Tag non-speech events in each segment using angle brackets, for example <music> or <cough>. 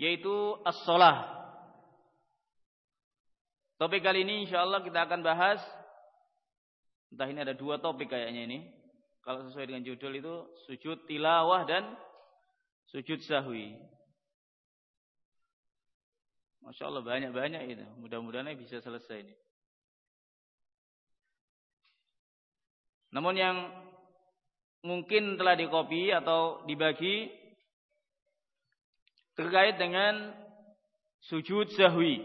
yaitu as-shalah. Topik kali ini insyaallah kita akan bahas entah ini ada dua topik kayaknya ini. Kalau sesuai dengan judul itu sujud tilawah dan sujud sahwi. Masya Allah banyak-banyak itu. Mudah-mudahan bisa selesai ini. Namun yang mungkin telah dikopi atau dibagi terkait dengan sujud sahwi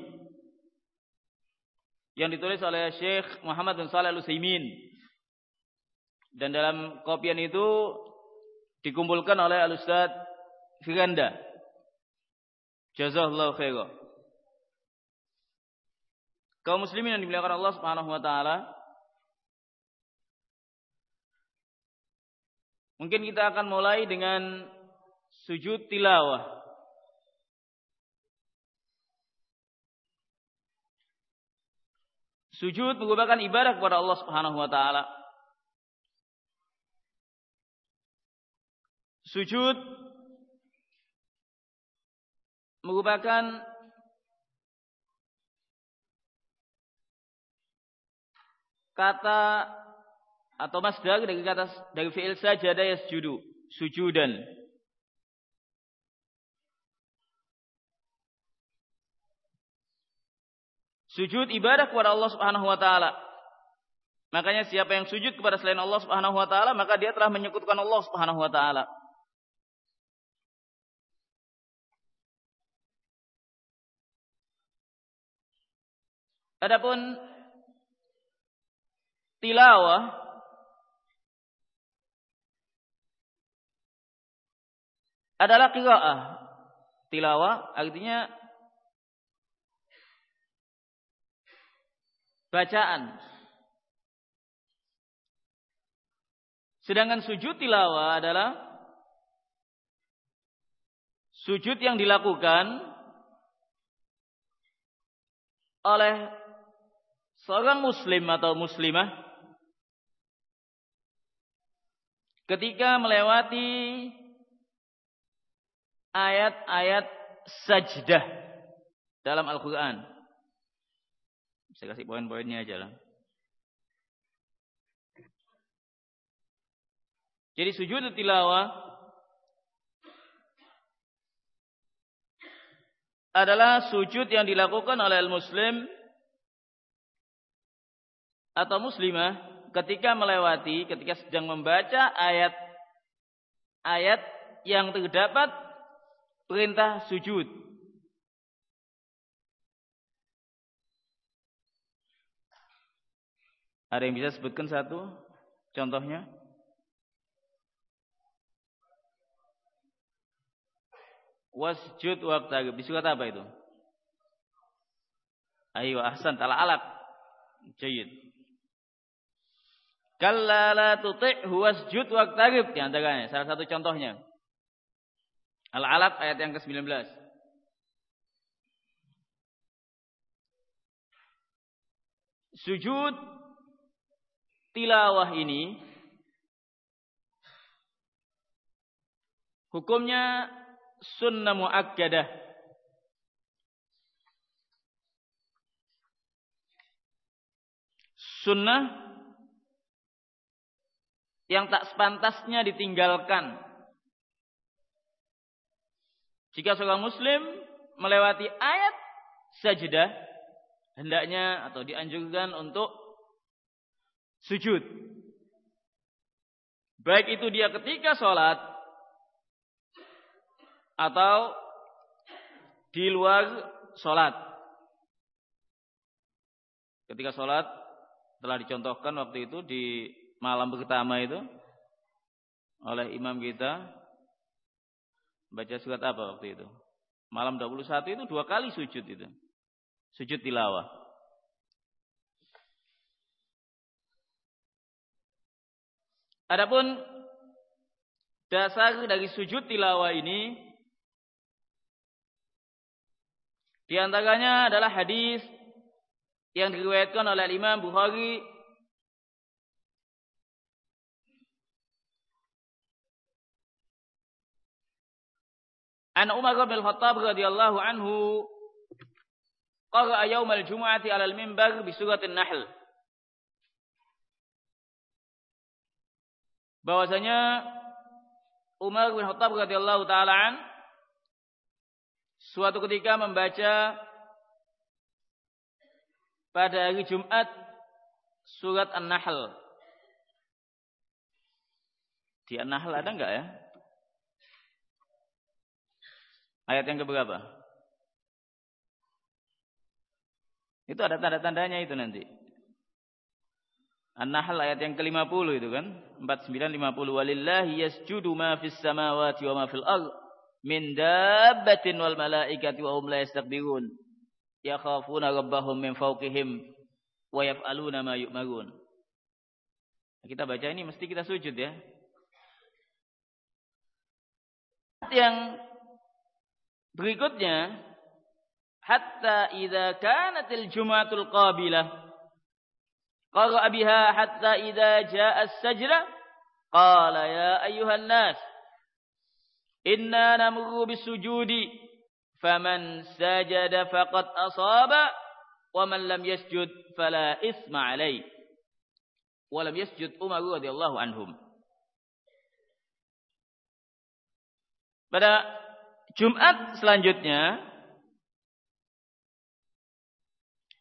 yang ditulis oleh Syekh Muhammad bin Shalih Al-Utsaimin. Dan dalam kopian itu dikumpulkan oleh Al-Ustaz Firanda. Jazakallahu khairan. Kaum muslimin yang dimuliakan Allah Subhanahu wa taala, Mungkin kita akan mulai dengan sujud tilawah. Sujud merupakan ibadah kepada Allah Subhanahu wa taala. Sujud merupakan kata atau masdar dari kata dari fi'il sajada yasjudu, sujudan. Sujud ibadah kepada Allah Subhanahu wa taala. Makanya siapa yang sujud kepada selain Allah Subhanahu wa taala, maka dia telah menyekutukan Allah Subhanahu wa taala. Adapun tilawah adalah qiraah. Tilawah artinya bacaan. Sedangkan sujud tilawah adalah sujud yang dilakukan oleh seorang muslim atau muslimah ketika melewati ayat-ayat sajdah dalam Al-Quran. Saya kasih poin-poinnya aja lah. Jadi sujud tilawah adalah sujud yang dilakukan oleh muslim atau muslimah ketika melewati, ketika sedang membaca ayat ayat yang terdapat perintah sujud. Ada yang bisa sebutkan satu contohnya? Wasjud waktu Di surat apa itu? Ayo ahsan tala alaq. Jayid. Kalla la tuti'hu wasjud waqtarib di antaranya salah satu contohnya. Al-Alaq ayat yang ke-19. Sujud tilawah ini hukumnya sunnah muakkadah. Sunnah yang tak sepantasnya ditinggalkan jika seorang muslim melewati ayat sajdah, hendaknya atau dianjurkan untuk sujud. Baik itu dia ketika sholat atau di luar sholat. Ketika sholat telah dicontohkan waktu itu di malam pertama itu oleh imam kita Baca surat apa waktu itu? Malam 21 itu dua kali sujud itu. Sujud tilawah. Adapun dasar dari sujud tilawah ini di antaranya adalah hadis yang diriwayatkan oleh Imam Bukhari An Umar bin Khattab radhiyallahu anhu qara'a yawm al-jum'ati 'ala al-minbar bi suratin Nahl. Bahwasanya Umar bin Khattab radhiyallahu taala an suatu ketika membaca pada hari Jumat surat An-Nahl. Di An-Nahl ada enggak ya? Ayat yang keberapa? Itu ada tanda-tandanya itu nanti. An-Nahl ayat yang ke-50 itu kan? 49 50 walillahi yasjudu ma fis samawati wa ma fil ard min dabbatin wal malaikati wa hum la yastakbirun yakhafuna rabbahum min fawqihim wa yaf'aluna ma yu'marun. Kita baca ini mesti kita sujud ya. Yang berikutnya hatta idza kanatil jumatul qabilah biha hatta idza jaa as-sajda qala ya ayyuhan nas inna namurru bisujudi faman sajada faqad asaba wa man lam yasjud fala isma alayh. Wa lam yasjud Umar radhiyallahu anhum. Pada Jumat selanjutnya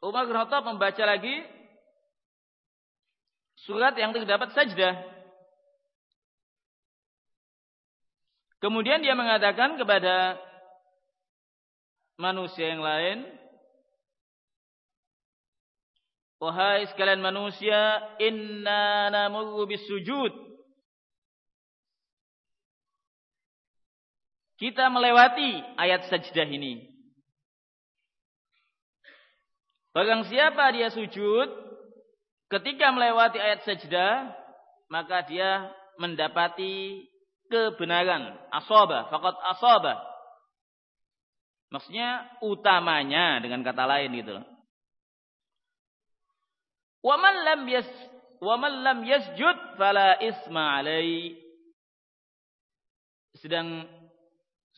Umar Khattab membaca lagi surat yang terdapat sajdah. Kemudian dia mengatakan kepada manusia yang lain, Wahai sekalian manusia, inna namurru bisujud. kita melewati ayat sajdah ini. Barang siapa dia sujud ketika melewati ayat sajdah, maka dia mendapati kebenaran. Asoba, fakat asoba. Maksudnya utamanya dengan kata lain gitu. Waman lam yas waman lam yasjud fala isma alai. Sedang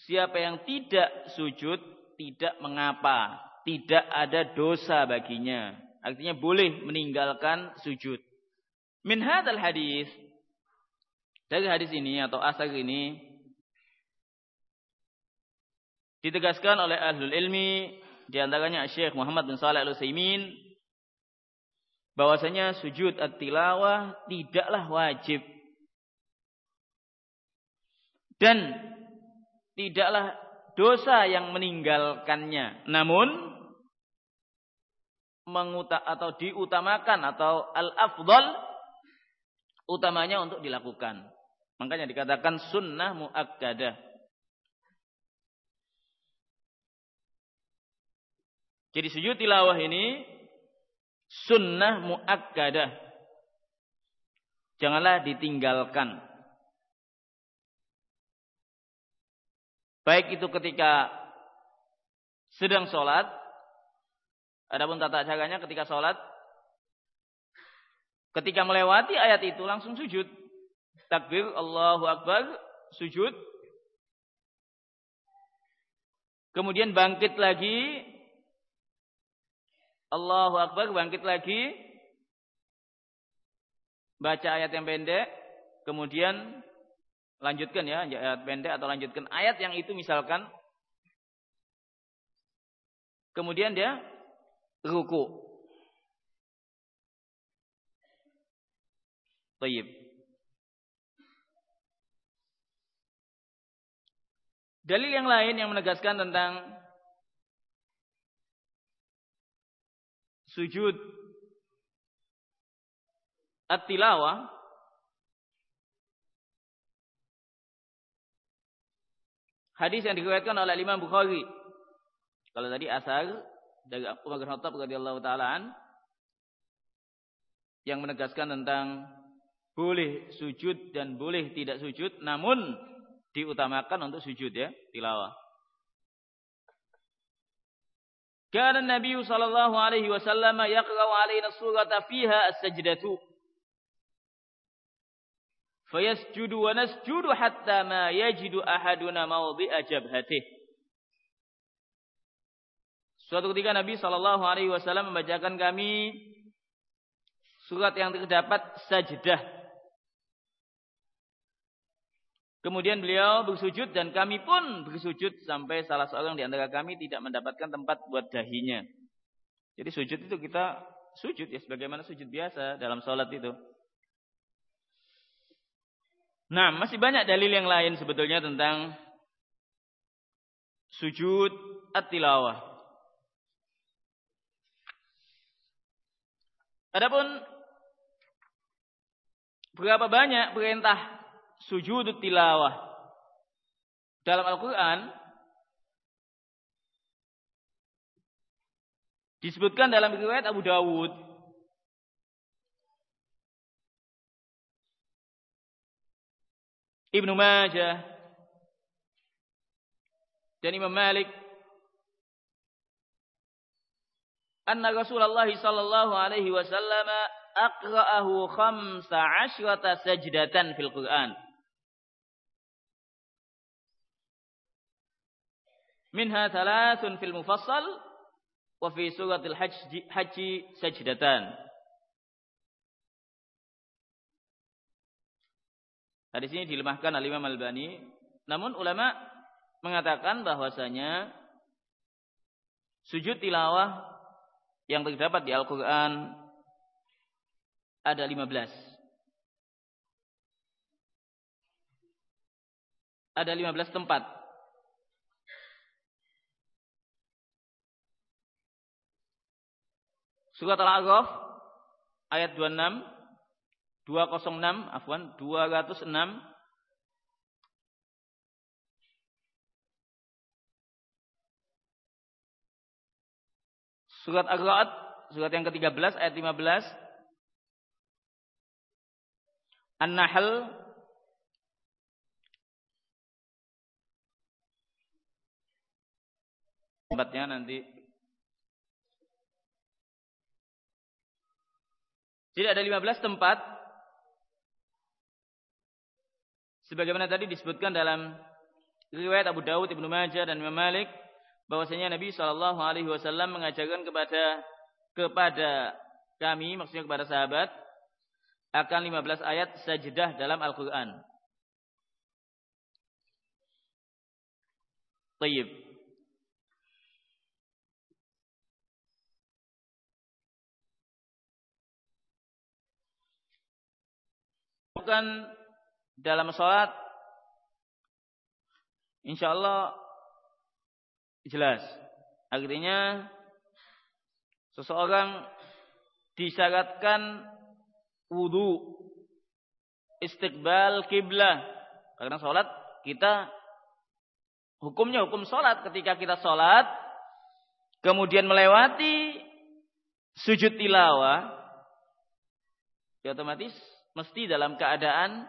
Siapa yang tidak sujud tidak mengapa, tidak ada dosa baginya. Artinya boleh meninggalkan sujud. Min hadal hadis dari hadis ini atau asal ini ditegaskan oleh ahlul ilmi di antaranya Syekh Muhammad bin Shalih Al-Utsaimin bahwasanya sujud at-tilawah tidaklah wajib dan tidaklah dosa yang meninggalkannya. Namun menguta atau diutamakan atau al-afdal utamanya untuk dilakukan. Makanya dikatakan sunnah muakkadah. Jadi sujud tilawah ini sunnah muakkadah. Janganlah ditinggalkan. Baik itu ketika sedang sholat. Adapun tata caranya ketika sholat. Ketika melewati ayat itu langsung sujud. Takbir Allahu Akbar. Sujud. Kemudian bangkit lagi. Allahu Akbar. Bangkit lagi. Baca ayat yang pendek. Kemudian lanjutkan ya ayat pendek atau lanjutkan ayat yang itu misalkan kemudian dia ruku. Tayyib. Dalil yang lain yang menegaskan tentang sujud at-tilawah hadis yang diriwayatkan oleh Imam Bukhari. Kalau tadi asar dari Umar bin Khattab radhiyallahu taalaan yang menegaskan tentang boleh sujud dan boleh tidak sujud namun diutamakan untuk sujud ya tilawah. Kana Nabi sallallahu alaihi wasallam yaqra'u alaina surata fiha as-sajdatu. fayasjudu wa nasjudu hatta ma yajidu ahaduna mawdi'a jabhatih. Suatu ketika Nabi Shallallahu Alaihi Wasallam membacakan kami surat yang terdapat sajdah. Kemudian beliau bersujud dan kami pun bersujud sampai salah seorang di antara kami tidak mendapatkan tempat buat dahinya. Jadi sujud itu kita sujud ya sebagaimana sujud biasa dalam sholat itu. Nah, masih banyak dalil yang lain sebetulnya tentang sujud at-tilawah. Adapun berapa banyak perintah sujud tilawah dalam Al-Qur'an disebutkan dalam riwayat Abu Dawud. Ibnu Majah dan Imam Malik anna Rasulullah sallallahu alaihi wasallam aqra'ahu khamsa asyrata sajdatan fil Qur'an minha thalathun fil mufassal wa fi suratil hajj sajdatan Hadis ini dilemahkan oleh Imam Al-Bani. Namun ulama mengatakan bahwasanya sujud tilawah yang terdapat di Al-Quran ada 15. Ada 15 tempat. Surat Al-A'raf ayat 26 206 afwan 206 Surat Ar-Ra'd surat yang ke-13 ayat 15 An-Nahl. Tempatnya nanti. Jadi ada 15 tempat. Sebagaimana tadi disebutkan dalam riwayat Abu Dawud, Ibnu Majah dan Imam Malik bahwasanya Nabi Shallallahu alaihi wasallam mengajarkan kepada kepada kami maksudnya kepada sahabat akan 15 ayat sajdah dalam Al-Qur'an. Tayyib. Bukan dalam sholat insya Allah jelas. Artinya seseorang disyaratkan wudhu istiqbal kiblah karena sholat kita hukumnya hukum sholat ketika kita sholat kemudian melewati sujud tilawah ya otomatis mesti dalam keadaan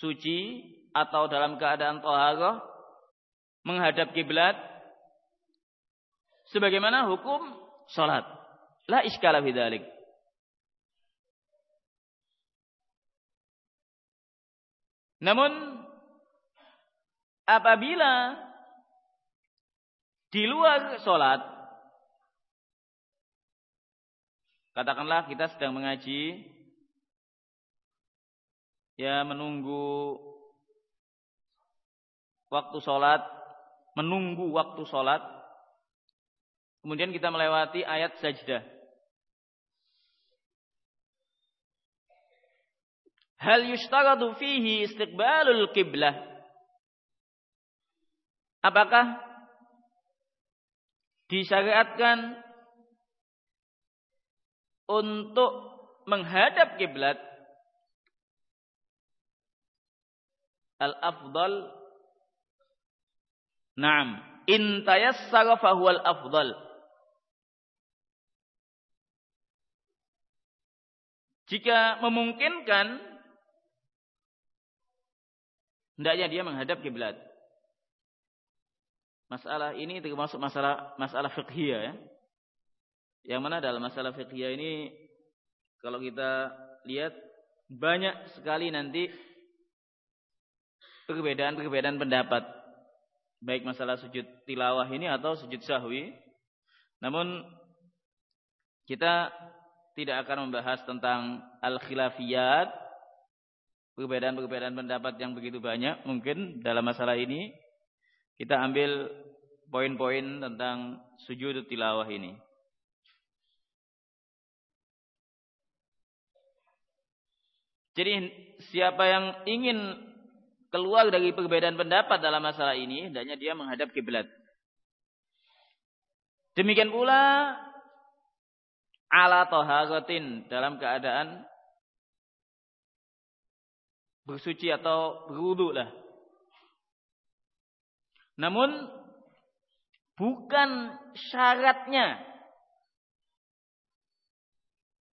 suci atau dalam keadaan toharoh menghadap kiblat sebagaimana hukum salat. La iskala bidalik. Namun apabila di luar salat katakanlah kita sedang mengaji ya menunggu waktu sholat, menunggu waktu sholat, kemudian kita melewati ayat sajdah. Hal yushtaradu fihi istiqbalul qiblah. Apakah disyariatkan untuk menghadap kiblat al-afdal Naam, in tayassara fahuwal afdal. Jika memungkinkan hendaknya dia menghadap kiblat. Masalah ini termasuk masalah masalah fiqhiyah ya. Yang mana dalam masalah fiqhiyah ini kalau kita lihat banyak sekali nanti perbedaan-perbedaan pendapat baik masalah sujud tilawah ini atau sujud sahwi. Namun kita tidak akan membahas tentang al-khilafiyat perbedaan-perbedaan pendapat yang begitu banyak mungkin dalam masalah ini kita ambil poin-poin tentang sujud tilawah ini. Jadi siapa yang ingin keluar dari perbedaan pendapat dalam masalah ini, hendaknya dia menghadap kiblat. Demikian pula ala taharatin dalam keadaan bersuci atau berwudu lah. Namun bukan syaratnya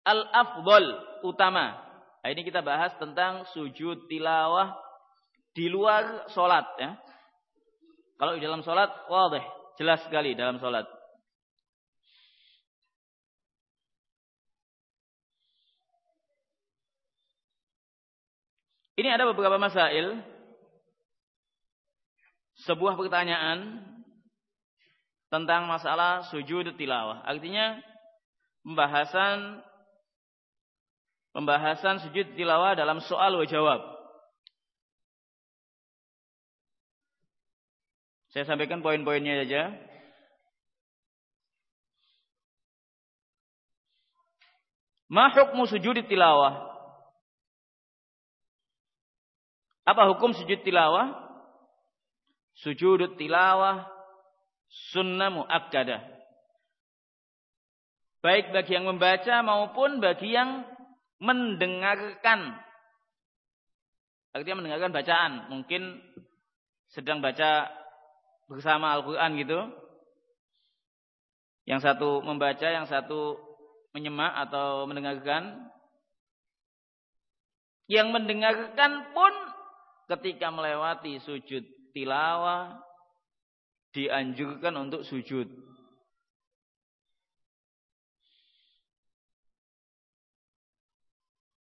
al-afdal utama Nah, ini kita bahas tentang sujud tilawah di luar solat ya. Kalau di dalam solat, wadih, jelas sekali dalam solat. Ini ada beberapa masail. Sebuah pertanyaan tentang masalah sujud tilawah. Artinya pembahasan pembahasan sujud tilawah dalam soal wa jawab. Saya sampaikan poin-poinnya saja. Ma hukmu sujud tilawah? Apa hukum sujud tilawah? Sujud tilawah sunnah muakkadah. Baik bagi yang membaca maupun bagi yang mendengarkan. Artinya mendengarkan bacaan. Mungkin sedang baca bersama Al-Quran gitu. Yang satu membaca, yang satu menyemak atau mendengarkan. Yang mendengarkan pun ketika melewati sujud tilawah dianjurkan untuk sujud.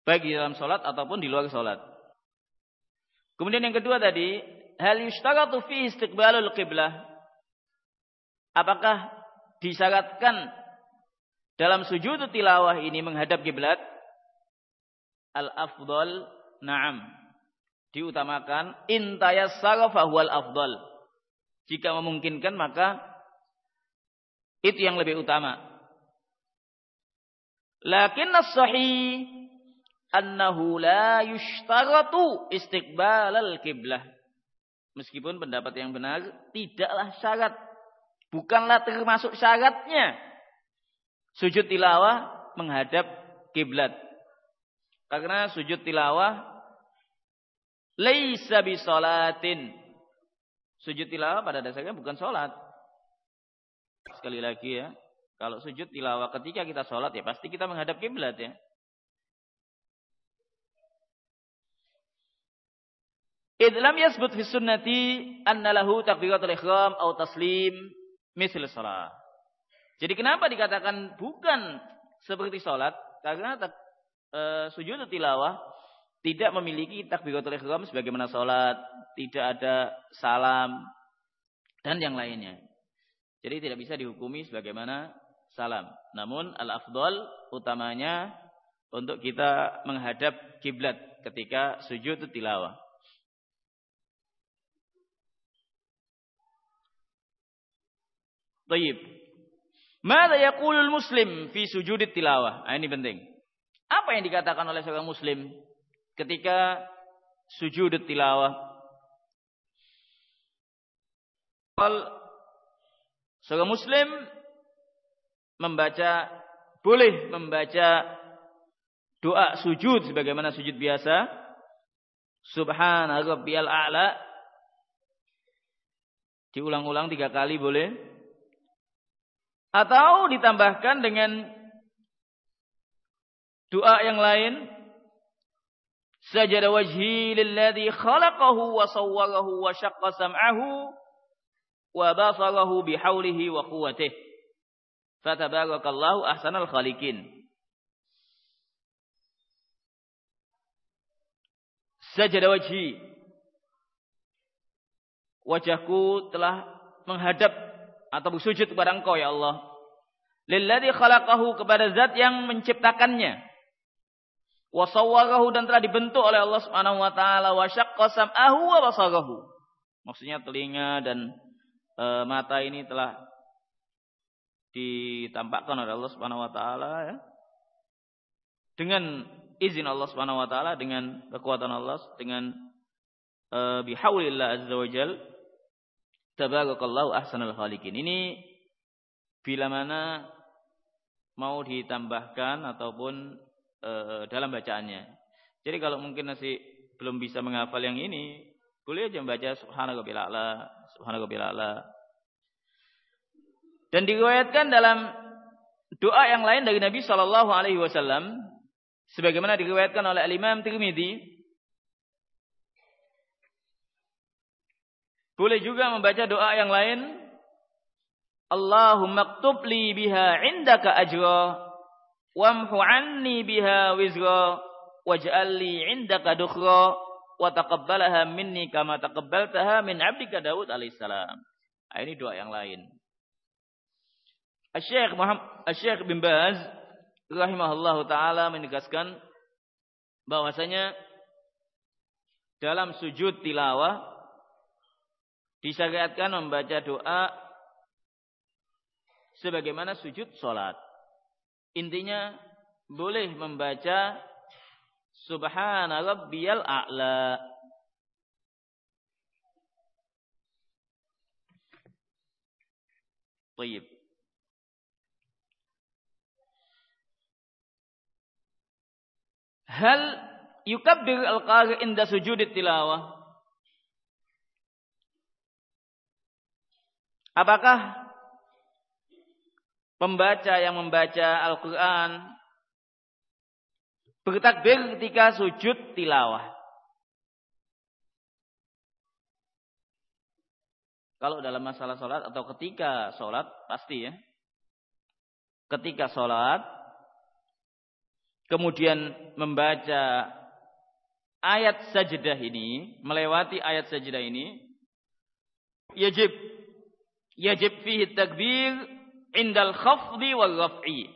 baik di dalam sholat ataupun di luar sholat. Kemudian yang kedua tadi, hal yustaratu fi istiqbalul qiblah. Apakah disyaratkan dalam sujud tilawah ini menghadap kiblat? Al-afdal na'am. Diutamakan intayassara fahuwal afdal. Jika memungkinkan maka itu yang lebih utama. Lakin as-sahih annahu la yushtaratu istiqbalal kiblah. Meskipun pendapat yang benar tidaklah syarat. Bukanlah termasuk syaratnya. Sujud tilawah menghadap kiblat. Karena sujud tilawah laisa bisolatin. Sujud tilawah pada dasarnya bukan sholat. Sekali lagi ya. Kalau sujud tilawah ketika kita sholat ya pasti kita menghadap kiblat ya. Idh lam yasbut fi sunnati anna lahu takbiratul ihram atau taslim misal salat. Jadi kenapa dikatakan bukan seperti salat? Karena e, sujud tilawah tidak memiliki takbiratul ihram sebagaimana salat, tidak ada salam dan yang lainnya. Jadi tidak bisa dihukumi sebagaimana salam. Namun al-afdal utamanya untuk kita menghadap kiblat ketika sujud tilawah. Tayyib. Mada yaqulul muslim fi sujudit tilawah? Nah, ini penting. Apa yang dikatakan oleh seorang muslim ketika sujud tilawah? Seorang muslim membaca boleh membaca doa sujud sebagaimana sujud biasa. Subhana rabbiyal a'la. Diulang-ulang tiga kali boleh. Atau ditambahkan dengan doa yang lain. Sajada wajhi lilladhi khalaqahu wa sawwarahu wa syaqqa sam'ahu wa basarahu bihaulihi wa quwwatih. Fatabarakallahu ahsanal khaliqin. sajada wajhi. Wajahku telah menghadap atau bersujud kepada Engkau ya Allah. Lilladzi khalaqahu kepada zat yang menciptakannya. Wa sawwarahu dan telah dibentuk oleh Allah Subhanahu wa taala wa syaqqa sam'ahu wa basarahu. Maksudnya telinga dan e, mata ini telah ditampakkan oleh Allah Subhanahu wa taala ya. Dengan izin Allah Subhanahu wa taala dengan kekuatan Allah dengan uh, bihaulillah azza wajal tabarakallahu ahsanul khaliqin. Ini bila mana mau ditambahkan ataupun uh, dalam bacaannya. Jadi kalau mungkin masih belum bisa menghafal yang ini, boleh aja membaca subhanallah a'la, subhanallah a'la. Dan diriwayatkan dalam doa yang lain dari Nabi Shallallahu alaihi wasallam sebagaimana diriwayatkan oleh Imam Tirmidzi boleh juga membaca doa yang lain Allahumma ktub li biha indaka ajra wamhu anni biha wizra waj'al li indaka dukhra wa taqabbalaha minni kama taqabbaltaha min 'abdika Daud alaihissalam. Nah, ini doa yang lain. Asy-Syaikh Muhammad bin Baz rahimahullahu taala menegaskan bahwasanya dalam sujud tilawah disyariatkan membaca doa sebagaimana sujud salat. Intinya boleh membaca subhana rabbiyal a'la. Baik. Hal yukabbir al-qari inda sujudit tilawah? Apakah pembaca yang membaca Al-Quran bertakbir ketika sujud tilawah? Kalau dalam masalah sholat atau ketika sholat, pasti ya. Ketika sholat, kemudian membaca ayat sajdah ini, melewati ayat sajdah ini, yajib yajib fihi takbir indal khafdi wal raf'i.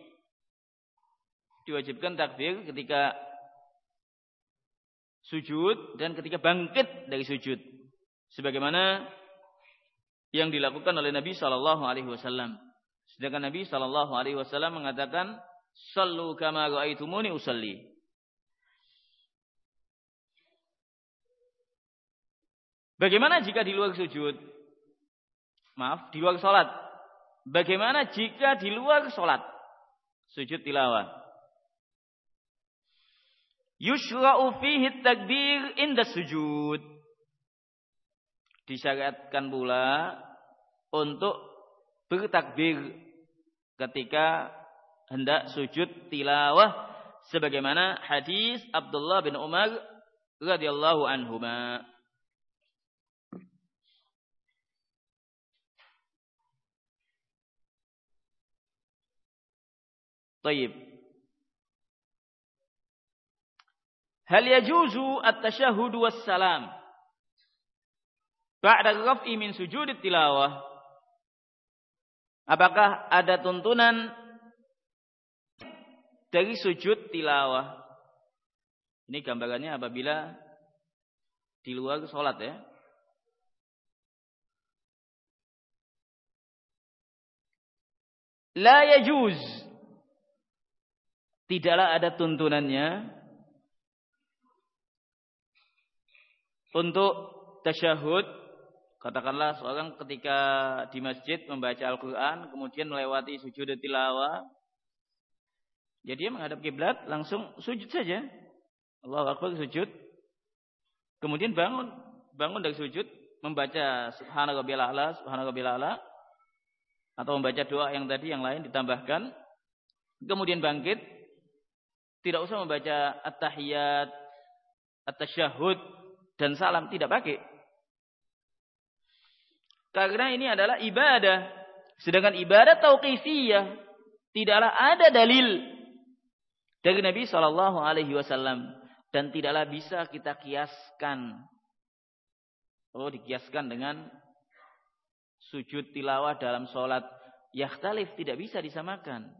Diwajibkan takbir ketika sujud dan ketika bangkit dari sujud. Sebagaimana yang dilakukan oleh Nabi sallallahu alaihi wasallam. Sedangkan Nabi sallallahu alaihi wasallam mengatakan Sallu kama ra'aitumuni usalli. Bagaimana jika di luar sujud? Maaf, di luar salat. Bagaimana jika di luar salat? Sujud tilawah. Yushra'u fihi takbir inda sujud. Disyariatkan pula untuk bertakbir ketika hendak sujud tilawah sebagaimana hadis Abdullah bin Umar radhiyallahu anhuma. Taib. Hal yajuzu at-tashahhud was-salam ba'da raf'i min sujud tilawah? Apakah ada tuntunan dari sujud tilawah? Ini gambarannya apabila di luar sholat ya. La yajuz Tidaklah ada tuntunannya untuk tasyahud. Katakanlah seorang ketika di masjid membaca Al-Quran, kemudian melewati sujud tilawah, Ya dia menghadap kiblat langsung sujud saja. Allah Akbar sujud. Kemudian bangun, bangun dari sujud membaca subhanallah a'la, subhanallah a'la atau membaca doa yang tadi yang lain ditambahkan. Kemudian bangkit tidak usah membaca at-tahiyat, at-tasyahud dan salam tidak pakai. Karena ini adalah ibadah. Sedangkan ibadah tauqifiyah tidaklah ada dalil dari Nabi Shallallahu Alaihi Wasallam dan tidaklah bisa kita kiaskan. Oh, dikiaskan dengan sujud tilawah dalam sholat. Yakhtalif tidak bisa disamakan.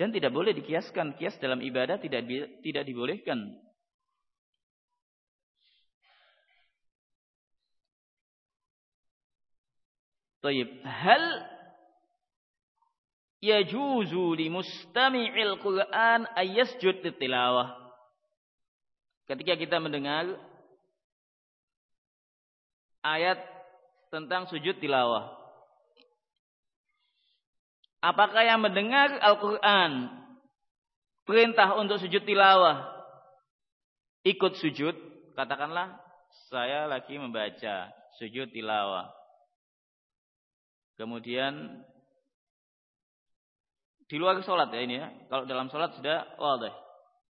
Dan tidak boleh dikiaskan. Kias dalam ibadah tidak tidak dibolehkan. Taib. Hal yajuzu li mustami'il Qur'an ayyasjud tilawah. Ketika kita mendengar ayat tentang sujud tilawah. Apakah yang mendengar Al-Quran perintah untuk sujud tilawah ikut sujud? Katakanlah saya lagi membaca sujud tilawah. Kemudian di luar sholat ya ini ya. Kalau dalam sholat sudah wadah.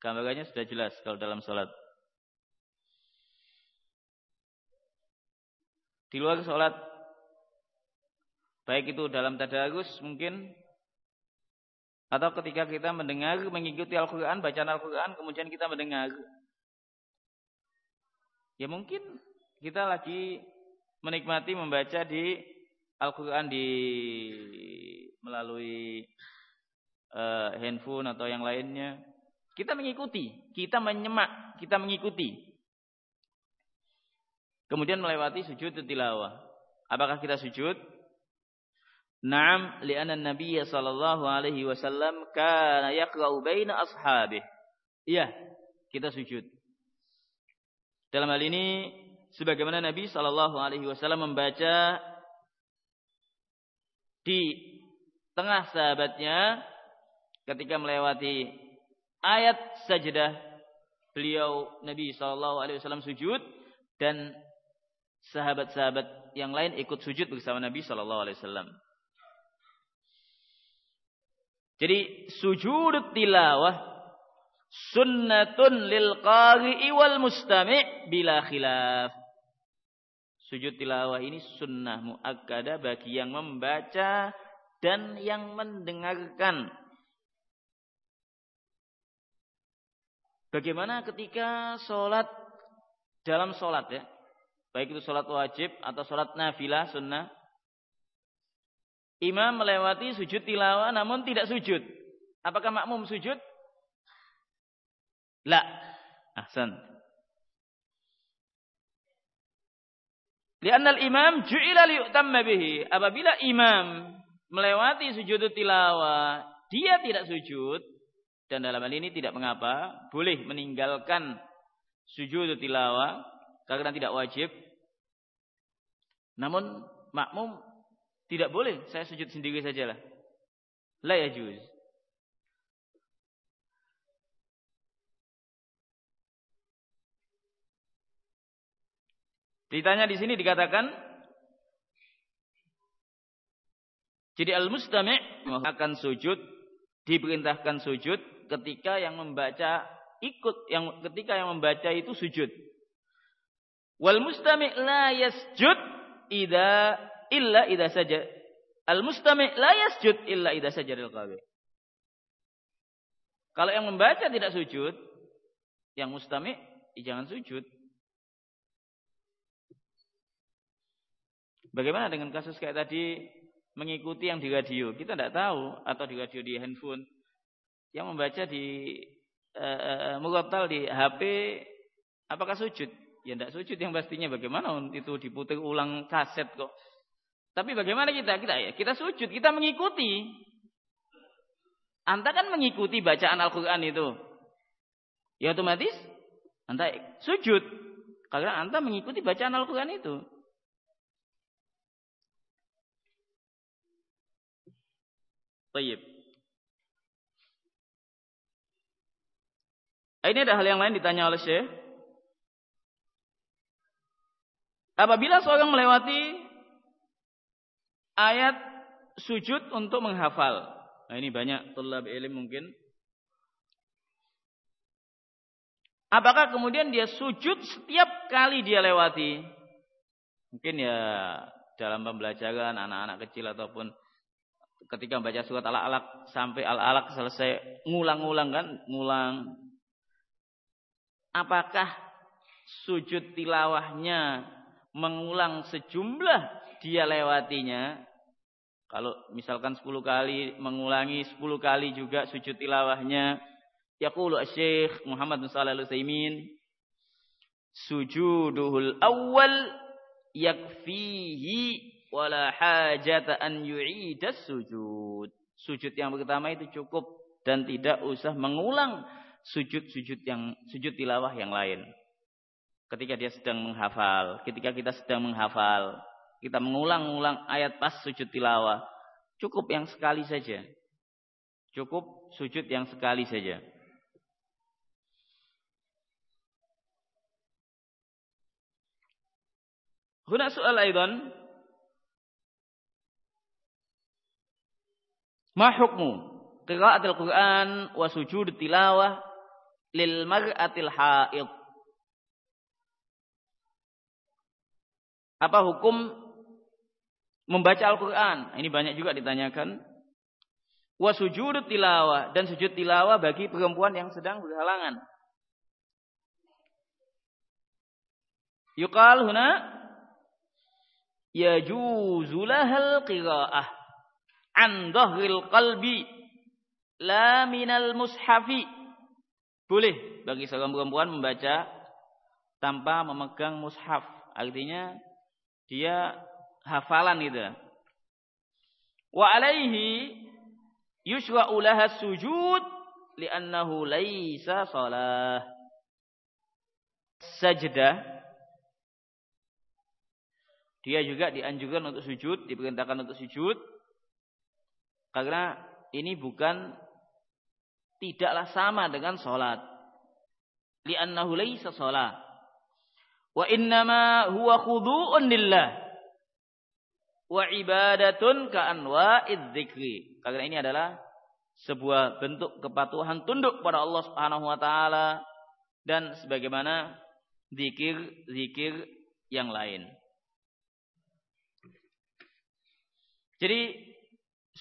Gambarannya sudah jelas kalau dalam sholat. Di luar sholat Baik itu dalam tadarus mungkin atau ketika kita mendengar mengikuti Al-Qur'an, bacaan Al-Qur'an kemudian kita mendengar. Ya mungkin kita lagi menikmati membaca di Al-Qur'an di melalui uh, handphone atau yang lainnya. Kita mengikuti, kita menyemak, kita mengikuti. Kemudian melewati sujud tilawah. Apakah kita sujud? Naam, li'anna Nabi sallallahu alaihi wasallam kana yaqra'u baina ashabih. Iya, kita sujud. Dalam hal ini sebagaimana Nabi sallallahu alaihi wasallam membaca di tengah sahabatnya ketika melewati ayat sajdah beliau Nabi sallallahu alaihi wasallam sujud dan sahabat-sahabat yang lain ikut sujud bersama Nabi sallallahu alaihi wasallam. Jadi sujud tilawah sunnatun lil qari'i wal mustami' bila khilaf. Sujud tilawah ini sunnah muakkadah bagi yang membaca dan yang mendengarkan. Bagaimana ketika sholat dalam sholat ya, baik itu sholat wajib atau sholat nafilah sunnah, Imam melewati sujud tilawah namun tidak sujud. Apakah makmum sujud? La. Ahsan. Lianna imam ju'ila liyutamma bihi. Apabila imam melewati sujud tilawah, dia tidak sujud dan dalam hal ini tidak mengapa, boleh meninggalkan sujud tilawah karena tidak wajib. Namun makmum tidak boleh, saya sujud sendiri sajalah. La yajuz. Ditanya di sini dikatakan jadi al-mustami' akan sujud diperintahkan sujud ketika yang membaca ikut yang ketika yang membaca itu sujud. Wal mustami' la yasjud idza illa idza saja al mustami la yasjud illa idza sajadal qawi. Kalau yang membaca tidak sujud, yang mustami ya jangan sujud. Bagaimana dengan kasus kayak tadi mengikuti yang di radio? Kita tidak tahu atau di radio di handphone. Yang membaca di uh, murotal di HP apakah sujud? Ya tidak sujud yang pastinya bagaimana itu diputar ulang kaset kok. Tapi bagaimana kita? Kita ya, kita sujud, kita mengikuti. Anta kan mengikuti bacaan Al-Qur'an itu. Ya otomatis Anta sujud karena Anta mengikuti bacaan Al-Qur'an itu. Tayyib. Ini ada hal yang lain ditanya oleh Syekh. Apabila seorang melewati ayat sujud untuk menghafal. Nah ini banyak tulab ilmu mungkin. Apakah kemudian dia sujud setiap kali dia lewati? Mungkin ya dalam pembelajaran anak-anak kecil ataupun ketika membaca surat al-alaq sampai al-alaq selesai ngulang-ngulang kan, ngulang. apakah sujud tilawahnya mengulang sejumlah dia lewatinya kalau misalkan 10 kali mengulangi 10 kali juga sujud tilawahnya yaqulu Syekh Muhammad bin Shalih Al-Utsaimin sujuduhul awal yakfihi wala hajata an yu'idas sujud. Sujud yang pertama itu cukup dan tidak usah mengulang sujud-sujud yang sujud tilawah yang lain. Ketika dia sedang menghafal, ketika kita sedang menghafal, kita mengulang-ulang ayat pas sujud tilawah, cukup yang sekali saja. Cukup sujud yang sekali saja. Huna soal aidan Ma hukmu qiraatul Quran wa sujud tilawah lil mar'atil haid? Apa hukum membaca Al-Qur'an? Ini banyak juga ditanyakan. Wa sujud tilawah dan sujud tilawah bagi perempuan yang sedang berhalangan. Yuqal huna yajuzu lahal qiraah an dhahril qalbi la minal mushafi. Boleh bagi seorang perempuan membaca tanpa memegang mushaf. Artinya dia hafalan itu. Wa alaihi yushra'u laha sujud li'annahu laisa salah. Sajdah dia juga dianjurkan untuk sujud, diperintahkan untuk sujud karena ini bukan tidaklah sama dengan sholat. Li'annahu laysa sholat. Wa innama huwa khudu'un lillah. Wa ibadatun ka'anwa'id dzikri. Karena ini adalah sebuah bentuk kepatuhan tunduk pada Allah Subhanahu wa taala dan sebagaimana zikir-zikir yang lain. Jadi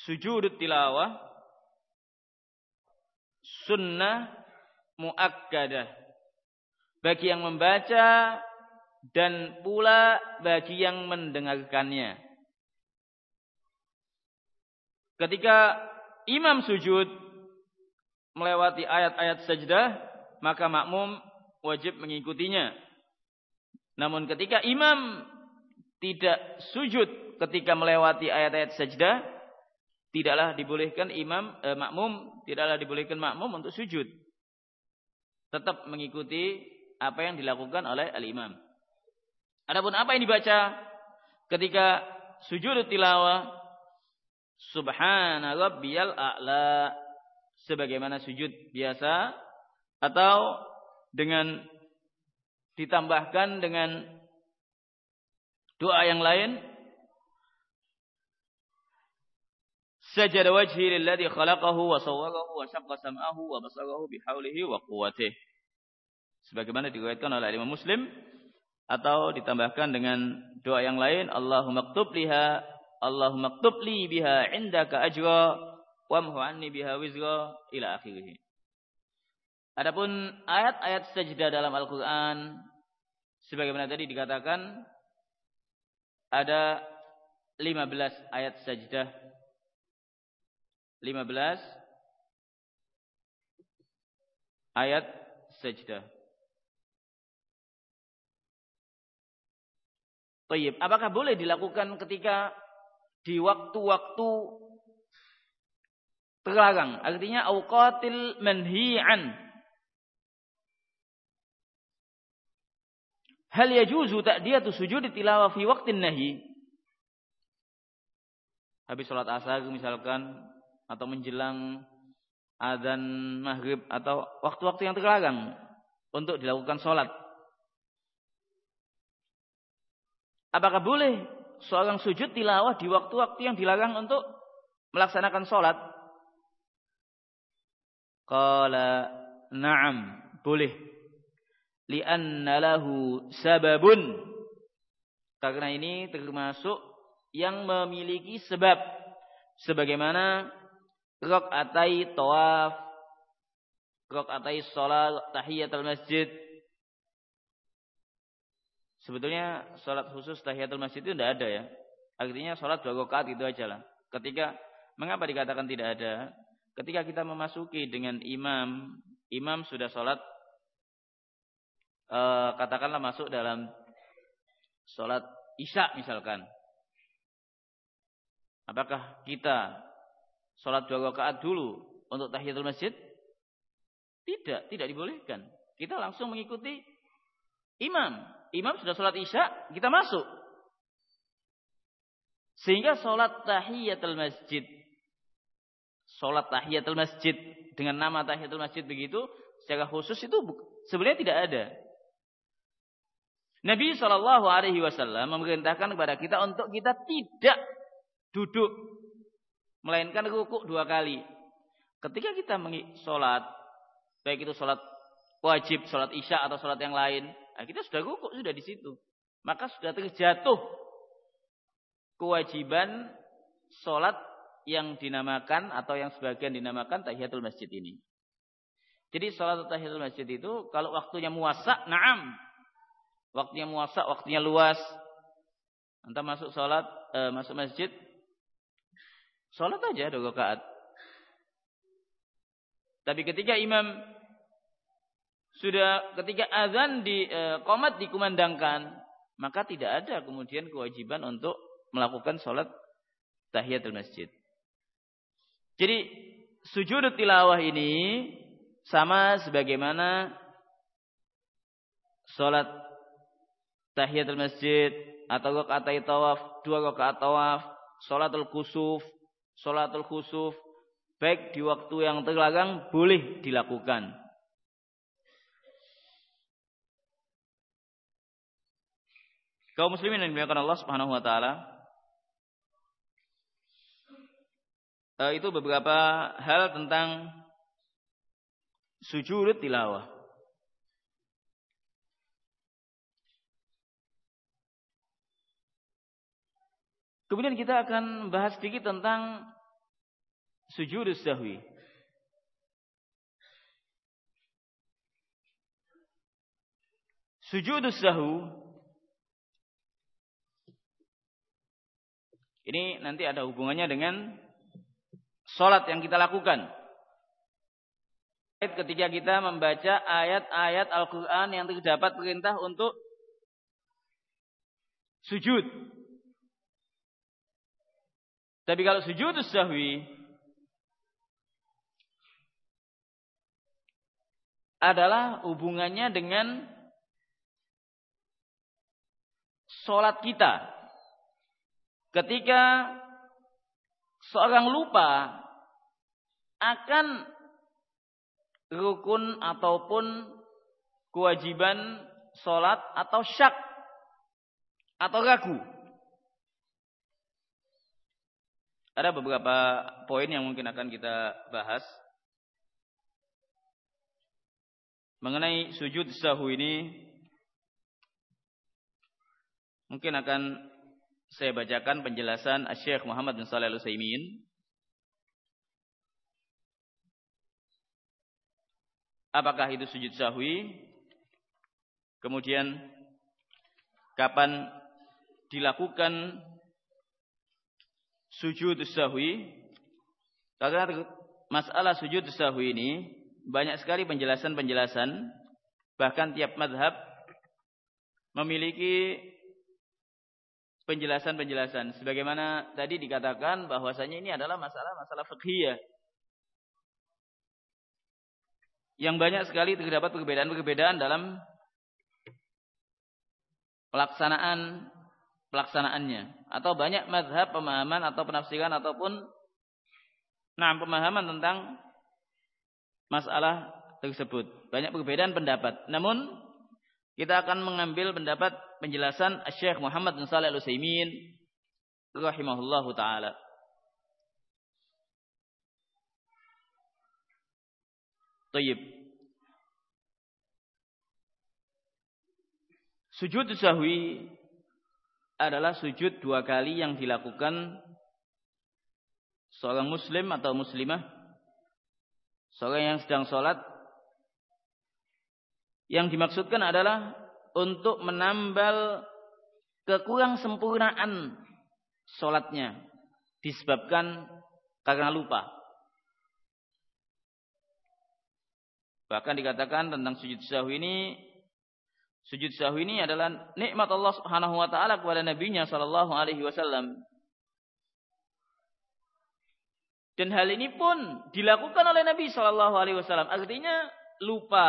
sujud tilawah sunnah muakkadah bagi yang membaca dan pula bagi yang mendengarkannya. Ketika imam sujud melewati ayat-ayat sajdah, maka makmum wajib mengikutinya. Namun ketika imam tidak sujud ketika melewati ayat-ayat sajdah, tidaklah dibolehkan imam eh, makmum tidaklah dibolehkan makmum untuk sujud. Tetap mengikuti apa yang dilakukan oleh al-imam. Adapun apa yang dibaca ketika sujud tilawah Subhana rabbiyal a'la. Sebagaimana sujud biasa. Atau dengan ditambahkan dengan doa yang lain. Sajad wajhi lilladhi khalaqahu wa sawwarahu wa syaqqa sam'ahu wa basarahu bihaulihi wa quwwatihi. Sebagaimana diriwayatkan oleh Imam Muslim. Atau ditambahkan dengan doa yang lain. Allahumma ktub liha Allahumma ktub li biha indaka ajra wamhu anni biha wizra ila akhirih Adapun ayat-ayat sajdah dalam Al-Qur'an sebagaimana tadi dikatakan ada 15 ayat sajdah 15 ayat sajdah. Tayyib, apakah boleh dilakukan ketika di waktu-waktu terlarang? Artinya awqatil manhi'an. Hal yajuzu ta'diyatu sujud tilawah fi waqtin nahi? Habis salat asar misalkan atau menjelang adzan maghrib atau waktu-waktu yang terlarang untuk dilakukan sholat. Apakah boleh seorang sujud tilawah di waktu-waktu yang dilarang untuk melaksanakan sholat? Qala na'am, boleh. Lianna lahu sababun. Karena ini termasuk yang memiliki sebab. Sebagaimana rokaatai tawaf, rokaatai sholat tahiyatul masjid, sebetulnya sholat khusus tahiyatul masjid itu tidak ada ya. Artinya sholat dua rakaat itu aja lah. Ketika mengapa dikatakan tidak ada? Ketika kita memasuki dengan imam, imam sudah sholat, eh, katakanlah masuk dalam sholat isya misalkan. Apakah kita sholat dua rakaat dulu untuk tahiyatul masjid? Tidak, tidak dibolehkan. Kita langsung mengikuti imam. Imam sudah sholat isya, kita masuk. Sehingga sholat tahiyatul masjid. Sholat tahiyatul masjid. Dengan nama tahiyatul masjid begitu. Secara khusus itu sebenarnya tidak ada. Nabi Shallallahu Alaihi Wasallam memerintahkan kepada kita untuk kita tidak duduk, melainkan rukuk dua kali. Ketika kita sholat, baik itu sholat wajib, sholat isya atau sholat yang lain, nah kita sudah rukuk sudah di situ, maka sudah terjatuh kewajiban sholat yang dinamakan atau yang sebagian dinamakan tahiyatul masjid ini. Jadi sholat tahiyatul masjid itu kalau waktunya muasa, naam waktunya muasa, waktunya luas. Entah masuk sholat, eh, masuk masjid, sholat aja dua rakaat. Tapi ketika imam sudah ketika azan di eh, komat dikumandangkan, maka tidak ada kemudian kewajiban untuk melakukan sholat tahiyatul masjid. Jadi sujud tilawah ini sama sebagaimana sholat tahiyatul masjid atau rakaat tawaf, dua rakaat tawaf, salatul kusuf, salatul khusuf baik di waktu yang terlarang boleh dilakukan. Kaum muslimin yang dimuliakan Allah Subhanahu wa taala eh, itu beberapa hal tentang sujud tilawah. Kemudian kita akan bahas sedikit tentang sujud sahwi. Sujud sahwi ini nanti ada hubungannya dengan sholat yang kita lakukan. Ketika kita membaca ayat-ayat Al-Quran yang terdapat perintah untuk sujud. Tapi kalau sujud sahwi adalah hubungannya dengan sholat kita. Ketika seorang lupa akan rukun ataupun kewajiban sholat atau syak atau ragu. Ada beberapa poin yang mungkin akan kita bahas. Mengenai sujud sahu ini mungkin akan saya bacakan penjelasan Syekh Muhammad bin Shalih Al-Utsaimin. Apakah itu sujud sahwi? Kemudian kapan dilakukan sujud sahwi karena masalah sujud sahwi ini banyak sekali penjelasan-penjelasan bahkan tiap madhab memiliki penjelasan-penjelasan. Sebagaimana tadi dikatakan bahwasanya ini adalah masalah-masalah fikih yang banyak sekali terdapat perbedaan-perbedaan dalam pelaksanaan pelaksanaannya. Atau banyak madhab pemahaman atau penafsiran ataupun nah pemahaman tentang masalah tersebut. Banyak perbedaan pendapat. Namun kita akan mengambil pendapat penjelasan Syekh Muhammad bin Shalih Al-Utsaimin rahimahullahu taala. Tayyib. Sujud sahwi adalah sujud dua kali yang dilakukan seorang muslim atau muslimah seorang yang sedang sholat yang dimaksudkan adalah untuk menambal kekurang sempurnaan sholatnya disebabkan karena lupa. Bahkan dikatakan tentang sujud sahwi ini sujud sahwi ini adalah nikmat Allah Subhanahu wa taala kepada nabinya sallallahu alaihi wasallam. Dan hal ini pun dilakukan oleh Nabi sallallahu alaihi wasallam. Artinya lupa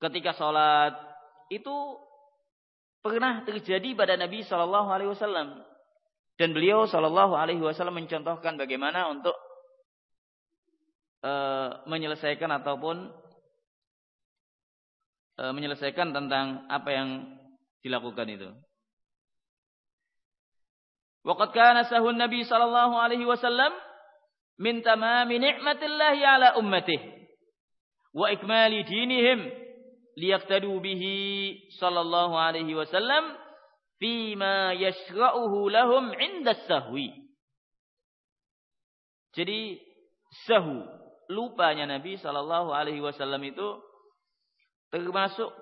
ketika sholat itu pernah terjadi pada Nabi sallallahu alaihi wasallam. Dan beliau Shallallahu Alaihi Wasallam mencontohkan bagaimana untuk uh, menyelesaikan ataupun uh, menyelesaikan tentang apa yang dilakukan itu. Waqad kana sahun Nabi sallallahu alaihi wasallam min tamami ni'matillahi ala ummatihi wa ikmali dinihim liyaqtadu bihi sallallahu alaihi wasallam fima yashra'uhu lahum 'inda sahwi. Jadi sahu, lupanya Nabi sallallahu alaihi wasallam itu termasuk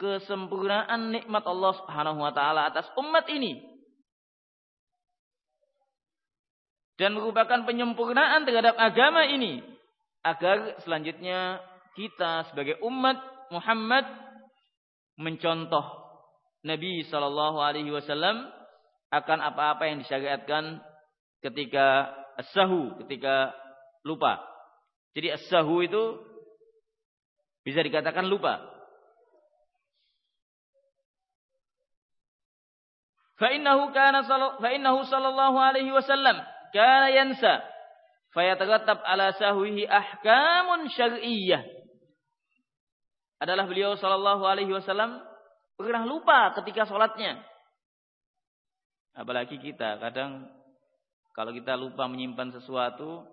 kesempurnaan nikmat Allah Subhanahu wa taala atas umat ini. Dan merupakan penyempurnaan terhadap agama ini agar selanjutnya kita sebagai umat Muhammad mencontoh Nabi Shallallahu Alaihi Wasallam akan apa-apa yang disyariatkan ketika sahu, ketika lupa. Jadi sahu itu bisa dikatakan lupa. Fa'innahu kana fa'innahu sallallahu alaihi wasallam kana yansa fayatagattab ala sahwihi ahkamun syar'iyyah. Adalah beliau sallallahu alaihi wasallam pernah lupa ketika sholatnya. Apalagi kita, kadang kalau kita lupa menyimpan sesuatu,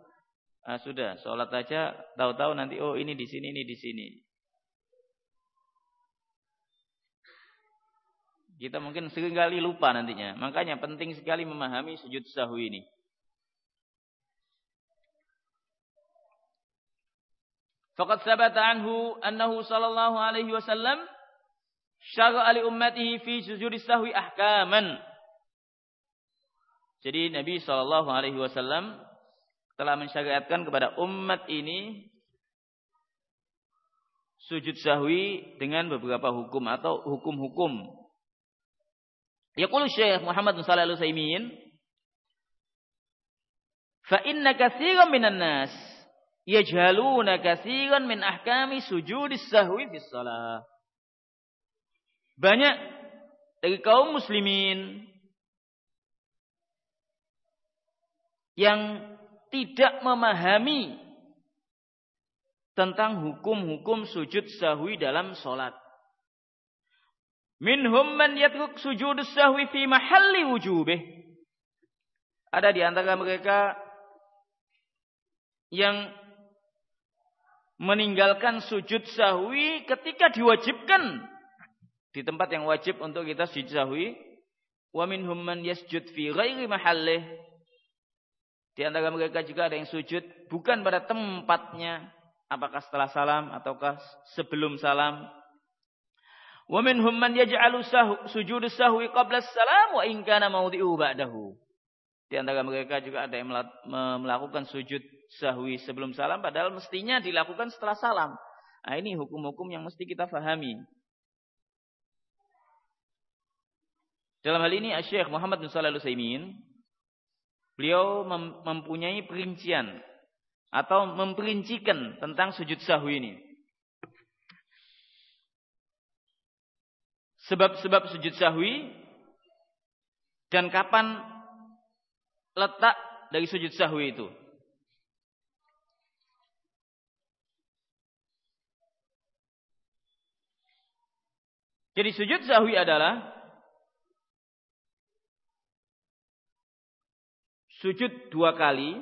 ah, sudah sholat aja, tahu-tahu nanti oh ini di sini, ini di sini. Kita mungkin sering kali lupa nantinya. Makanya penting sekali memahami sujud sahwi ini. Faqad sabata anhu annahu sallallahu alaihi wasallam syara'a li ummatihi fi sujudis sahwi ahkaman. Jadi Nabi sallallahu alaihi wasallam telah mensyariatkan kepada umat ini sujud sahwi dengan beberapa hukum atau hukum-hukum. Yaqulu Syekh Muhammad bin Shalih Al-Utsaimin, "Fa inna katsiran minan nas yajhaluna katsiran min ahkami sujudis sahwi fis shalah." Banyak dari kaum muslimin yang tidak memahami tentang hukum-hukum sujud sahwi dalam sholat. Minhum man yatruk sujud sahwi fi mahalli wujubih. Ada di antara mereka yang meninggalkan sujud sahwi ketika diwajibkan. Di tempat yang wajib untuk kita sujud sahwi. Wa minhum man yasjud fi ghairi mahallih. Di antara mereka juga ada yang sujud bukan pada tempatnya. Apakah setelah salam ataukah sebelum salam. Wa minhum man yaj'alu sujud sahwi qabla salam wa in kana mawdi'u ba'dahu di antara mereka juga ada yang melakukan sujud sahwi sebelum salam padahal mestinya dilakukan setelah salam nah ini hukum-hukum yang mesti kita fahami Dalam hal ini Syekh Muhammad bin Shalih beliau mem mempunyai perincian atau memperincikan tentang sujud sahwi ini. Sebab-sebab sujud sahwi dan kapan letak dari sujud sahwi itu. Jadi sujud sahwi adalah sujud dua kali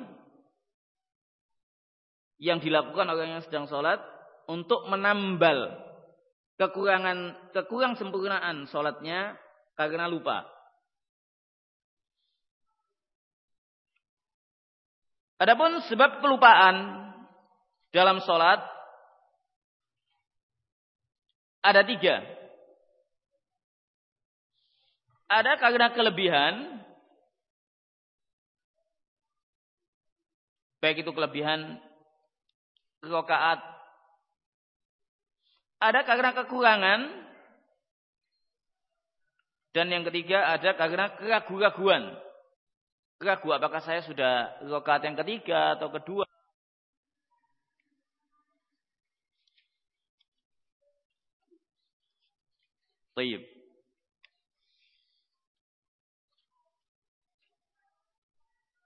yang dilakukan orang yang sedang sholat untuk menambal kekurangan kekurang sempurnaan sholatnya karena lupa. Adapun sebab kelupaan dalam sholat ada tiga. ada karena kelebihan baik itu kelebihan rakaat ada karena kekurangan dan yang ketiga ada karena keraguan-raguan. Keragu apakah saya sudah rakaat yang ketiga atau kedua. Taib.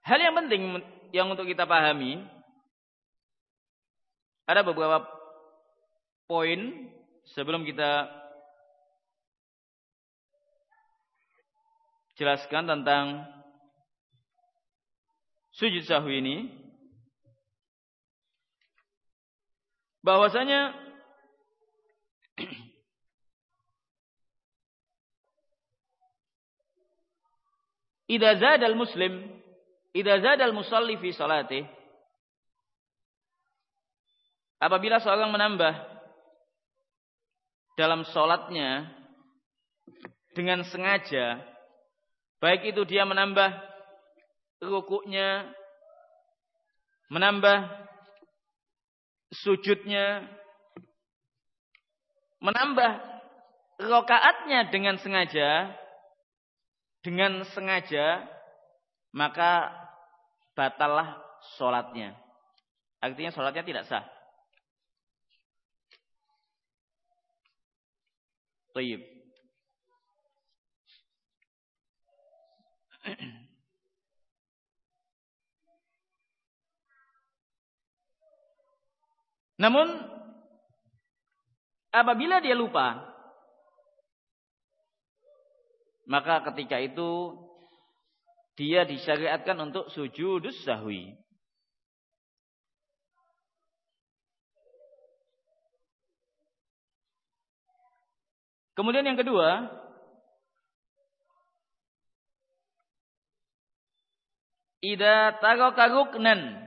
Hal yang penting yang untuk kita pahami ada beberapa poin sebelum kita jelaskan tentang sujud sahwi ini bahwasanya <clears throat> idza zada muslim idza zada al musalli fi salatih apabila seorang menambah dalam salatnya dengan sengaja Baik itu dia menambah rukuknya, menambah sujudnya, menambah rokaatnya dengan sengaja, dengan sengaja, maka batallah sholatnya. Artinya sholatnya tidak sah. Tayyib. <clears throat> Namun apabila dia lupa maka ketika itu dia disyariatkan untuk sujud sahwi. Kemudian yang kedua, Ida taraka ruknan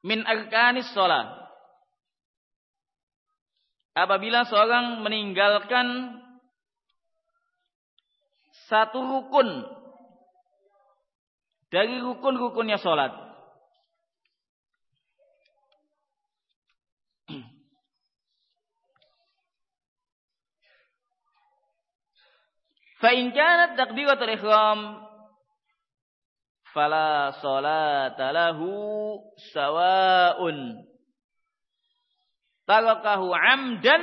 min arkanis sholat. Apabila seorang meninggalkan satu rukun dari rukun-rukunnya sholat. Fa in kanat takbiratul ihram fala salata sawaun tarakahu amdan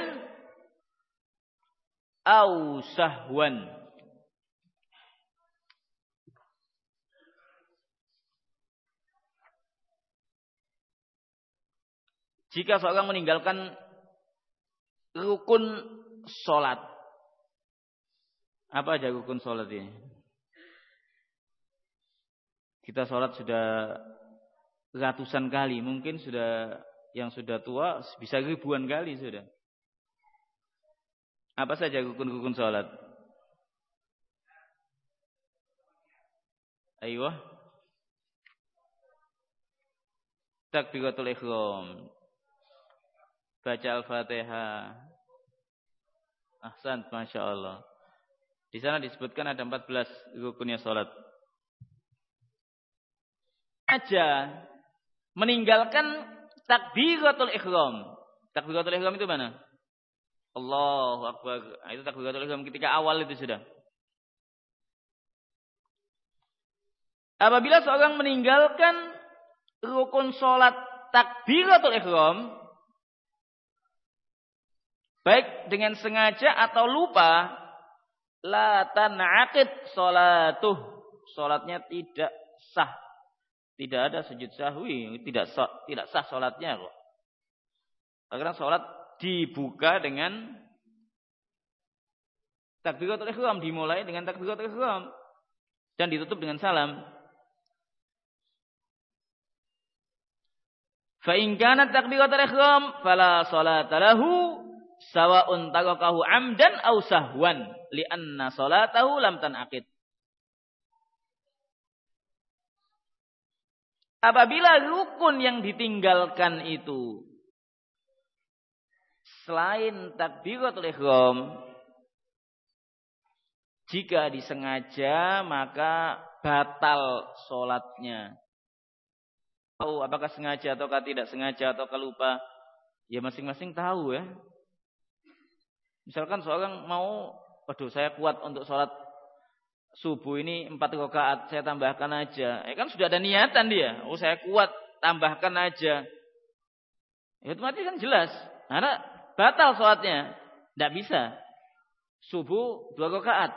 au sahwan Jika seorang meninggalkan rukun solat. Apa aja rukun solat ini? Kita sholat sudah ratusan kali, mungkin sudah yang sudah tua bisa ribuan kali sudah. Apa saja rukun-rukun sholat? Ayo. Takbiratul ikhram. Baca Al-Fatihah. Ahsan, Masya Allah. Di sana disebutkan ada 14 rukunnya sholat aja meninggalkan takbiratul ihram. Takbiratul ihram itu mana? Allahu akbar. Nah, itu takbiratul ihram ketika awal itu sudah. Apabila seorang meninggalkan rukun salat takbiratul ihram baik dengan sengaja atau lupa la tanaqid salatuh salatnya tidak sah tidak ada sujud sahwi, tidak sah, tidak sah salatnya kok. Karena salat dibuka dengan takbiratul ihram, dimulai dengan takbiratul ihram dan ditutup dengan salam. Fa in kana takbiratul ihram fala salata lahu sawa'un tarakahu amdan aw sahwan li'anna salatahu lam tanaqid. Apabila rukun yang ditinggalkan itu selain takbiratul ihram Jika disengaja maka batal sholatnya. Tahu apakah sengaja ataukah tidak sengaja ataukah lupa. Ya masing-masing tahu ya. Misalkan seorang mau, waduh saya kuat untuk sholat subuh ini empat rakaat saya tambahkan aja. Eh kan sudah ada niatan dia. Oh saya kuat, tambahkan aja. Ya otomatis kan jelas. Karena batal sholatnya. Tidak bisa. Subuh dua rakaat.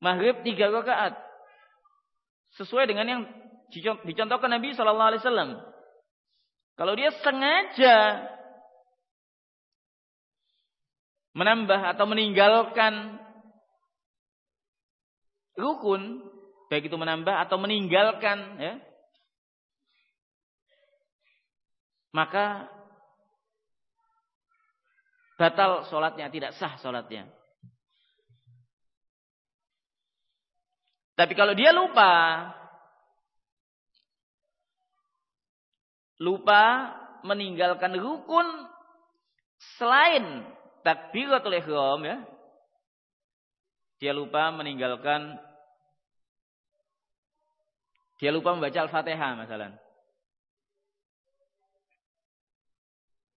Maghrib tiga rakaat. Sesuai dengan yang dicontohkan Nabi Wasallam. Kalau dia sengaja menambah atau meninggalkan rukun, baik itu menambah atau meninggalkan, ya, maka batal sholatnya, tidak sah sholatnya. Tapi kalau dia lupa, lupa meninggalkan rukun selain takbiratul ihram ya. Dia lupa meninggalkan dia lupa membaca Al-Fatihah misalnya.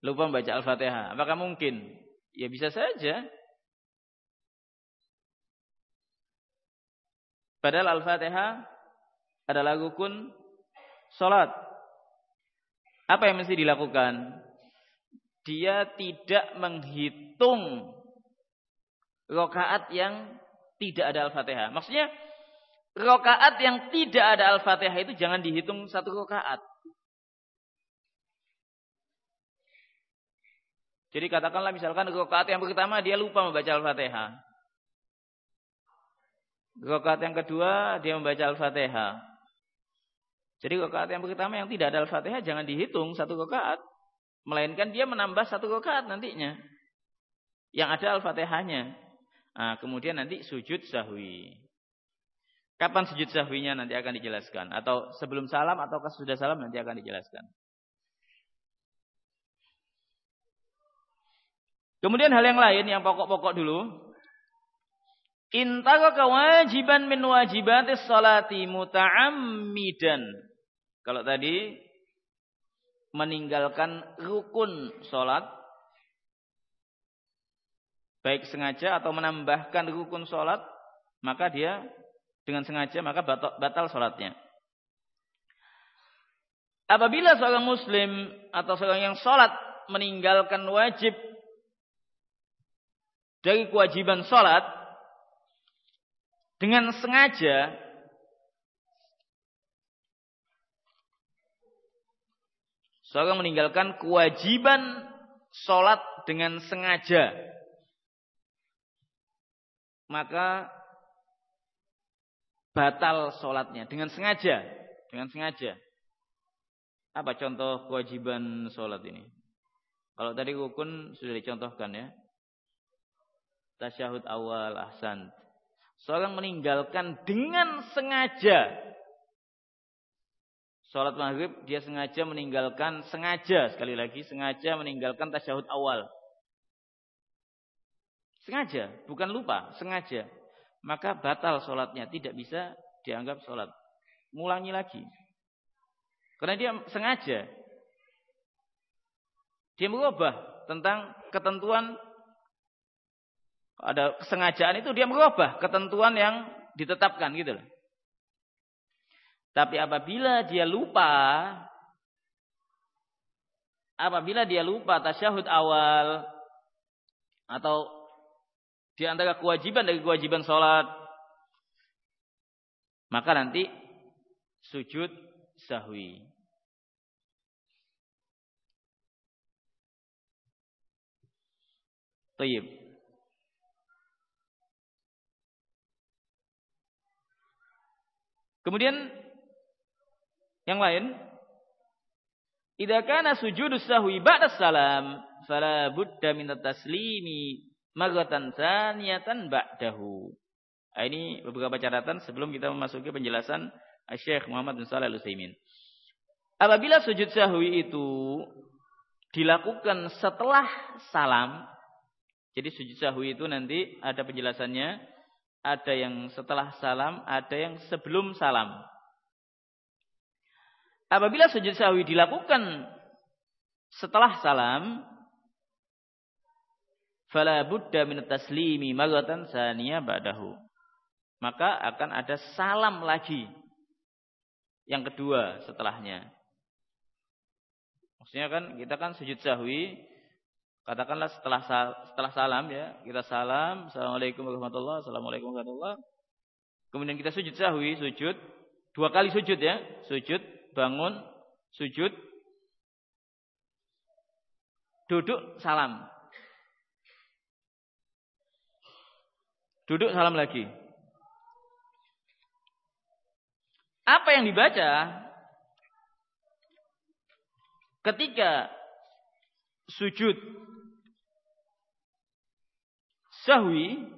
Lupa membaca Al-Fatihah. Apakah mungkin? Ya bisa saja. Padahal Al-Fatihah adalah rukun salat. Apa yang mesti dilakukan? Dia tidak menghitung rakaat yang tidak ada Al-Fatihah. Maksudnya rakaat yang tidak ada Al-Fatihah itu jangan dihitung satu rakaat. Jadi katakanlah misalkan rakaat yang pertama dia lupa membaca Al-Fatihah. Rakaat yang kedua dia membaca Al-Fatihah. Jadi rakaat yang pertama yang tidak ada Al-Fatihah jangan dihitung satu rakaat, melainkan dia menambah satu rakaat nantinya. Yang ada Al-Fatihahnya. Nah, kemudian nanti sujud sahwi. Kapan sujud sahwinya nanti akan dijelaskan atau sebelum salam atau sudah salam nanti akan dijelaskan. Kemudian hal yang lain yang pokok-pokok dulu Intaka kewajiban min wajibatis salati muta'ammidan. Kalau tadi meninggalkan rukun salat baik sengaja atau menambahkan rukun salat, maka dia dengan sengaja maka batal, salatnya. Apabila seorang muslim atau seorang yang salat meninggalkan wajib dari kewajiban salat dengan sengaja seorang meninggalkan kewajiban sholat dengan sengaja maka batal sholatnya. Dengan sengaja. Dengan sengaja. Apa contoh kewajiban sholat ini? Kalau tadi rukun sudah dicontohkan ya. Tasyahud awal ahsan. Seorang meninggalkan dengan sengaja. Sholat maghrib dia sengaja meninggalkan, sengaja. Sekali lagi, sengaja meninggalkan tasyahud awal. Sengaja, bukan lupa, sengaja. Maka batal sholatnya, tidak bisa dianggap sholat. Mulangi lagi. Karena dia sengaja. Dia merubah tentang ketentuan ada kesengajaan itu dia merubah ketentuan yang ditetapkan gitu loh. Tapi apabila dia lupa apabila dia lupa tasyahud awal atau di antara kewajiban dari kewajiban sholat maka nanti sujud sahwi. Tayyib. Kemudian yang lain, idza kana sujudus sahwi ba'da salam fala budda min taslimi marratan tsaniyatan ba'dahu. Nah, ini beberapa catatan sebelum kita memasuki penjelasan Syekh Muhammad bin Shalih Al-Utsaimin. Apabila sujud sahwi itu dilakukan setelah salam, jadi sujud sahwi itu nanti ada penjelasannya ada yang setelah salam, ada yang sebelum salam. Apabila sujud sahwi dilakukan setelah salam, fala budda min taslimi marratan saniyah ba'dahu. Maka akan ada salam lagi yang kedua setelahnya. Maksudnya kan kita kan sujud sahwi katakanlah setelah setelah salam ya, kita salam, Assalamualaikum warahmatullahi Assalamualaikum warahmatullahi Kemudian kita sujud sahwi, sujud dua kali sujud ya, sujud, bangun, sujud, duduk, salam. Duduk salam lagi. Apa yang dibaca ketika sujud sahwi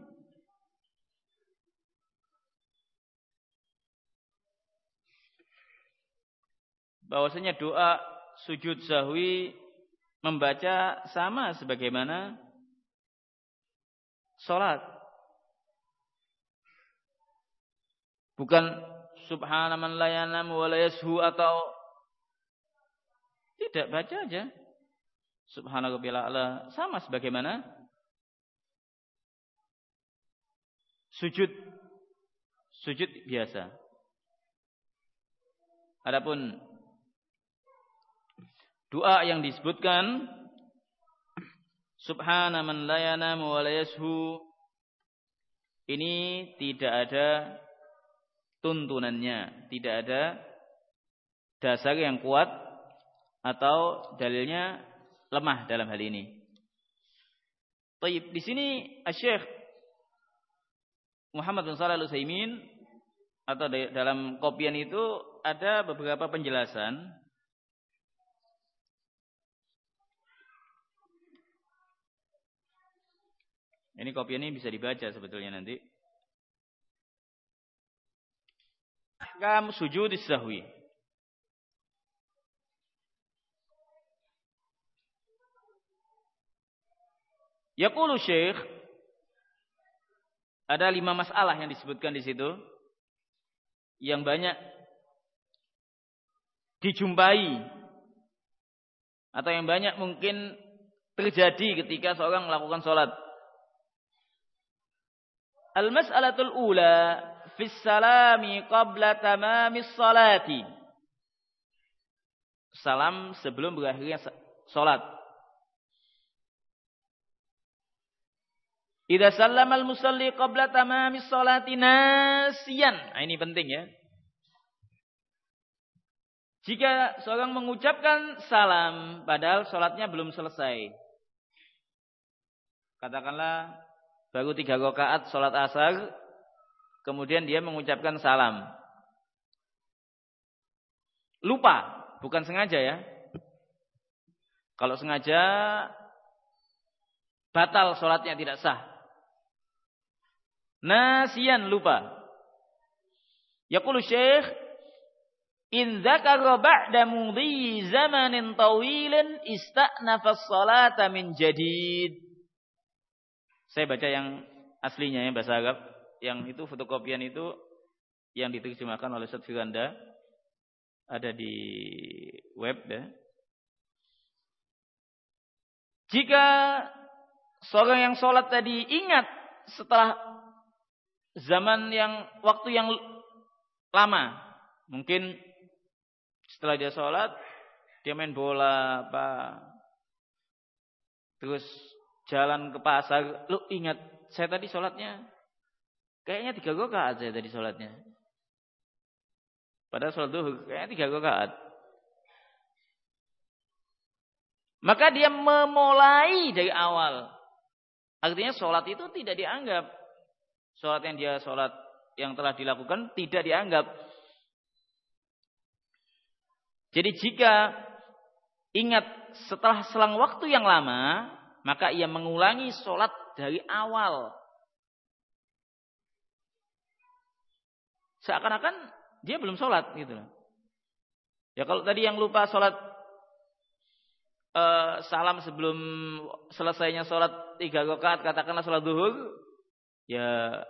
bahwasanya doa sujud sahwi membaca sama sebagaimana salat bukan subhanaman la yanam wa la yashu atau tidak baca aja. Subhanallah ala sama sebagaimana sujud sujud biasa. Adapun doa yang disebutkan Subhana man la yanamu wa la yashu ini tidak ada tuntunannya, tidak ada dasar yang kuat atau dalilnya lemah dalam hal ini. Baik, di sini Syekh Muhammad bin Shalih atau dalam kopian itu ada beberapa penjelasan Ini kopian ini bisa dibaca sebetulnya nanti. Ahkam sujud sahwi. Yaqulu Syekh ada lima masalah yang disebutkan di situ yang banyak dijumpai atau yang banyak mungkin terjadi ketika seorang melakukan sholat. Al-mas'alatul ula fi salami qabla tamamis salati. Salam sebelum berakhirnya sholat. Idza sallama al-musalli qabla tamamis salati nasiyan. Nah, ini penting ya. Jika seorang mengucapkan salam padahal salatnya belum selesai. Katakanlah baru tiga rakaat salat asar, kemudian dia mengucapkan salam. Lupa, bukan sengaja ya. Kalau sengaja batal salatnya tidak sah. Nasian lupa. Yaqulu Syekh In dzakara ba'da mudhi zamanin tawilin ista'nafa as-salata min jadid. Saya baca yang aslinya ya bahasa Arab, yang itu fotokopian itu yang diterjemahkan oleh Ustaz Firanda ada di web ya. Jika seorang yang sholat tadi ingat setelah zaman yang waktu yang lama. Mungkin setelah dia sholat, dia main bola apa. Terus jalan ke pasar, lu ingat saya tadi sholatnya kayaknya tiga rakaat saya tadi sholatnya. Padahal sholat duhur kayaknya tiga rakaat. Maka dia memulai dari awal. Artinya sholat itu tidak dianggap Sholat yang dia sholat yang telah dilakukan tidak dianggap. Jadi jika ingat setelah selang waktu yang lama, maka ia mengulangi sholat dari awal. Seakan-akan dia belum sholat gitu Ya kalau tadi yang lupa sholat uh, salam sebelum selesainya sholat tiga rakaat katakanlah sholat duhur, ya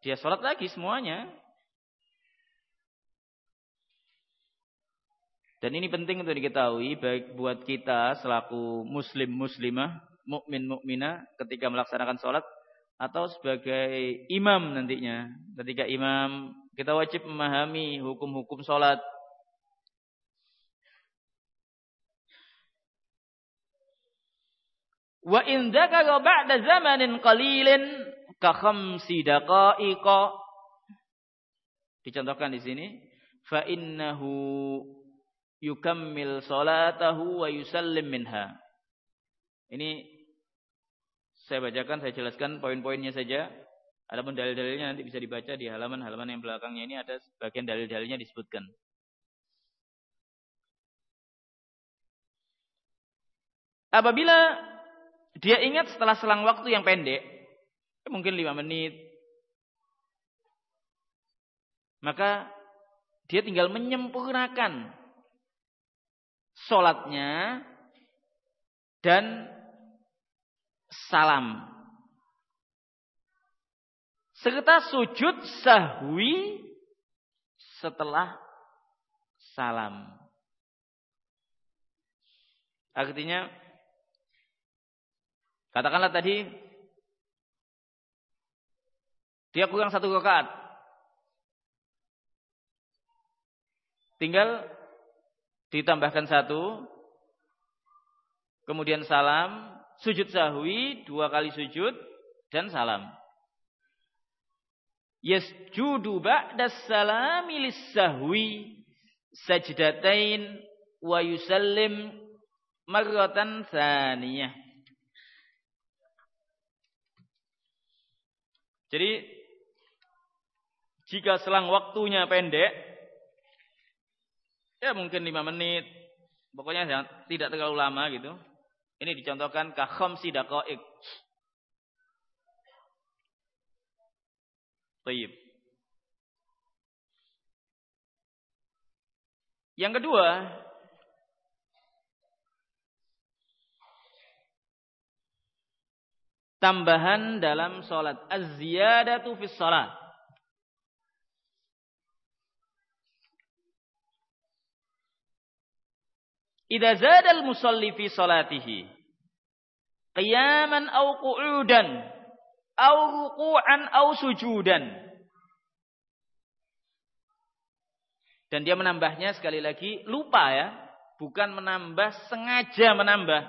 dia sholat lagi semuanya. Dan ini penting untuk diketahui baik buat kita selaku muslim muslimah, mukmin mukminah ketika melaksanakan sholat atau sebagai imam nantinya. Ketika imam kita wajib memahami hukum-hukum sholat. Wa in dzakara ba'da zamanin qalilin ka khamsi daqa'iqa dicontohkan di sini fa innahu yukammil salatahu wa yusallim minha. Ini saya bacakan, saya jelaskan poin-poinnya saja. Adapun dalil-dalilnya nanti bisa dibaca di halaman-halaman yang belakangnya ini ada bagian dalil-dalilnya disebutkan. Apabila dia ingat setelah selang waktu yang pendek, mungkin lima menit, maka dia tinggal menyempurnakan sholatnya dan salam. Serta sujud sahwi setelah salam. Artinya, katakanlah tadi dia kurang satu rakaat. Tinggal ditambahkan satu, kemudian salam, sujud sahwi, dua kali sujud, dan salam. Yasjudu ba'da salami lis-sahwi sajdatain wa yusallim marratan thaniyah. Jadi jika selang waktunya pendek Ya mungkin lima menit. Pokoknya tidak terlalu lama gitu. Ini dicontohkan ka khamsi daqa'iq. Baik. Yang kedua, tambahan dalam salat az-ziyadatu fi shalah. Idza zada al-musalli fi salatihi qiyaman aw qu'udan aw ruku'an aw sujudan. Dan dia menambahnya sekali lagi lupa ya, bukan menambah sengaja menambah.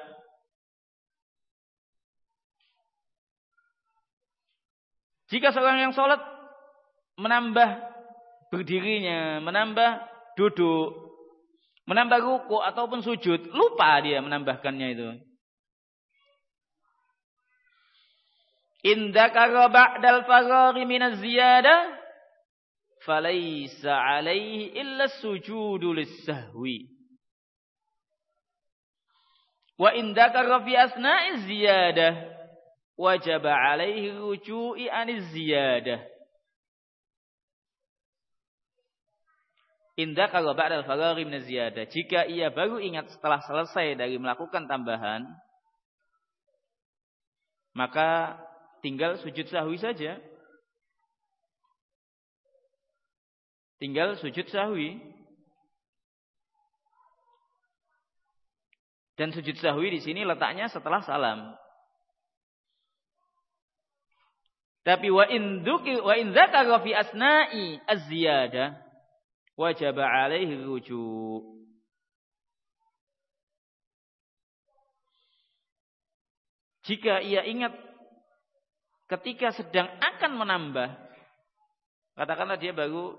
Jika seorang yang sholat menambah berdirinya, menambah duduk, menambah ruku ataupun sujud, lupa dia menambahkannya itu. Indakara ba'dal farari minaz ziyadah falaysa alaihi illa sujudu lis-sahwi. Wa indakara fi asna'i ziyadah wajaba alaihi ruju'i aniz ziyadah. Indah kalau ba'dal faraghi min ziyadah. Jika ia baru ingat setelah selesai dari melakukan tambahan, maka tinggal sujud sahwi saja. Tinggal sujud sahwi. Dan sujud sahwi di sini letaknya setelah salam. Tapi wa in wa in dzakara fi asna'i az-ziyadah wajib alaihi rujuk. Jika ia ingat ketika sedang akan menambah, katakanlah dia baru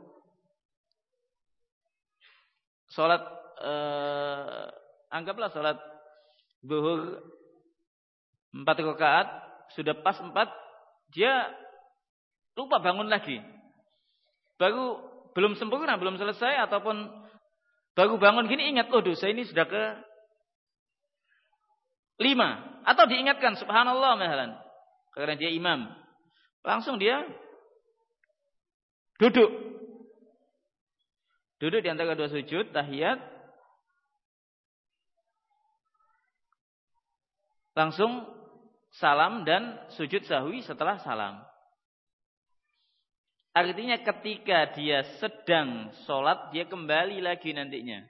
sholat, eh, anggaplah sholat zuhur empat rakaat, sudah pas empat, dia lupa bangun lagi. Baru belum sempurna, belum selesai ataupun baru bangun gini ingat oh dosa ini sudah ke lima atau diingatkan subhanallah misalnya karena dia imam langsung dia duduk duduk di antara dua sujud tahiyat langsung salam dan sujud sahwi setelah salam Artinya ketika dia sedang sholat, dia kembali lagi nantinya.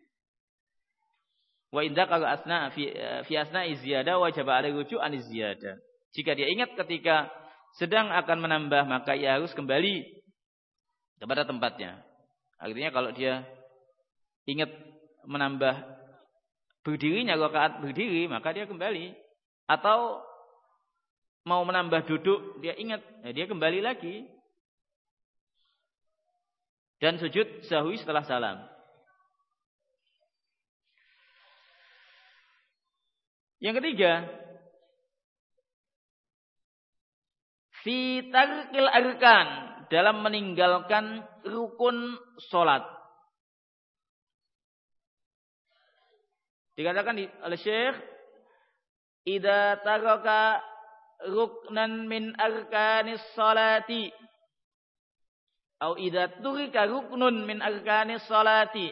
Wa indah kalau asna fi, fi asna iziyada wajib ada rujuk an iziyada. Jika dia ingat ketika sedang akan menambah, maka ia harus kembali kepada tempatnya. Artinya kalau dia ingat menambah berdirinya rakaat berdiri, maka dia kembali. Atau mau menambah duduk, dia ingat, ya dia kembali lagi dan sujud sahwi setelah salam. Yang ketiga, fi tarkil arkan dalam meninggalkan rukun solat. Dikatakan oleh Syekh, "Idza taraka ruknan min arkanis salati. Au idza turika ruknun min arkanis salati.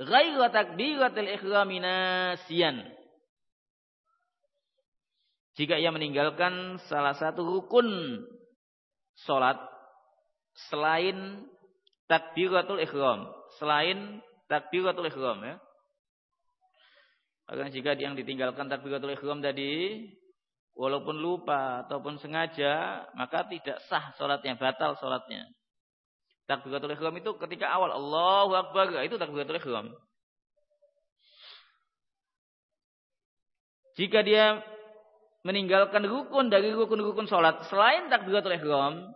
Ghairu takbiratil ihrami nasiyan jika ia meninggalkan salah satu rukun salat selain takbiratul ihram selain takbiratul ihram ya karena jika yang ditinggalkan takbiratul ihram tadi walaupun lupa ataupun sengaja, maka tidak sah sholatnya, batal sholatnya. Takbiratul ihram itu ketika awal Allahu Akbar, itu takbiratul ihram. Jika dia meninggalkan rukun dari rukun-rukun salat selain takbiratul ihram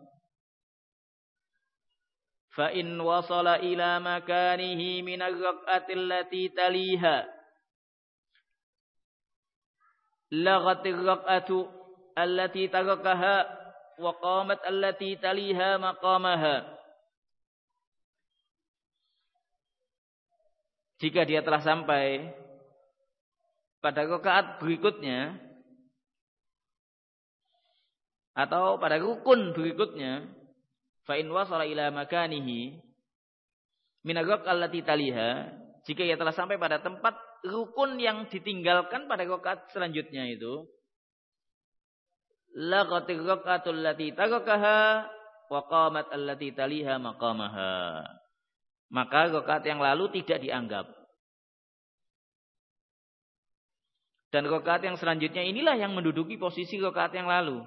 fa in wasala ila makanihi min ar-rak'ati allati taliha laghat ar-rak'atu allati tarakaha wa qamat allati taliha maqamaha. Jika dia telah sampai pada rakaat berikutnya atau pada rukun berikutnya fa in wasala ila makanihi min allati taliha jika ia telah sampai pada tempat rukun yang ditinggalkan pada rakaat selanjutnya itu laqatir raqatul lati tarakaha wa qamat allati taliha maqamaha. Maka rakaat yang lalu tidak dianggap. Dan rakaat yang selanjutnya inilah yang menduduki posisi rakaat yang lalu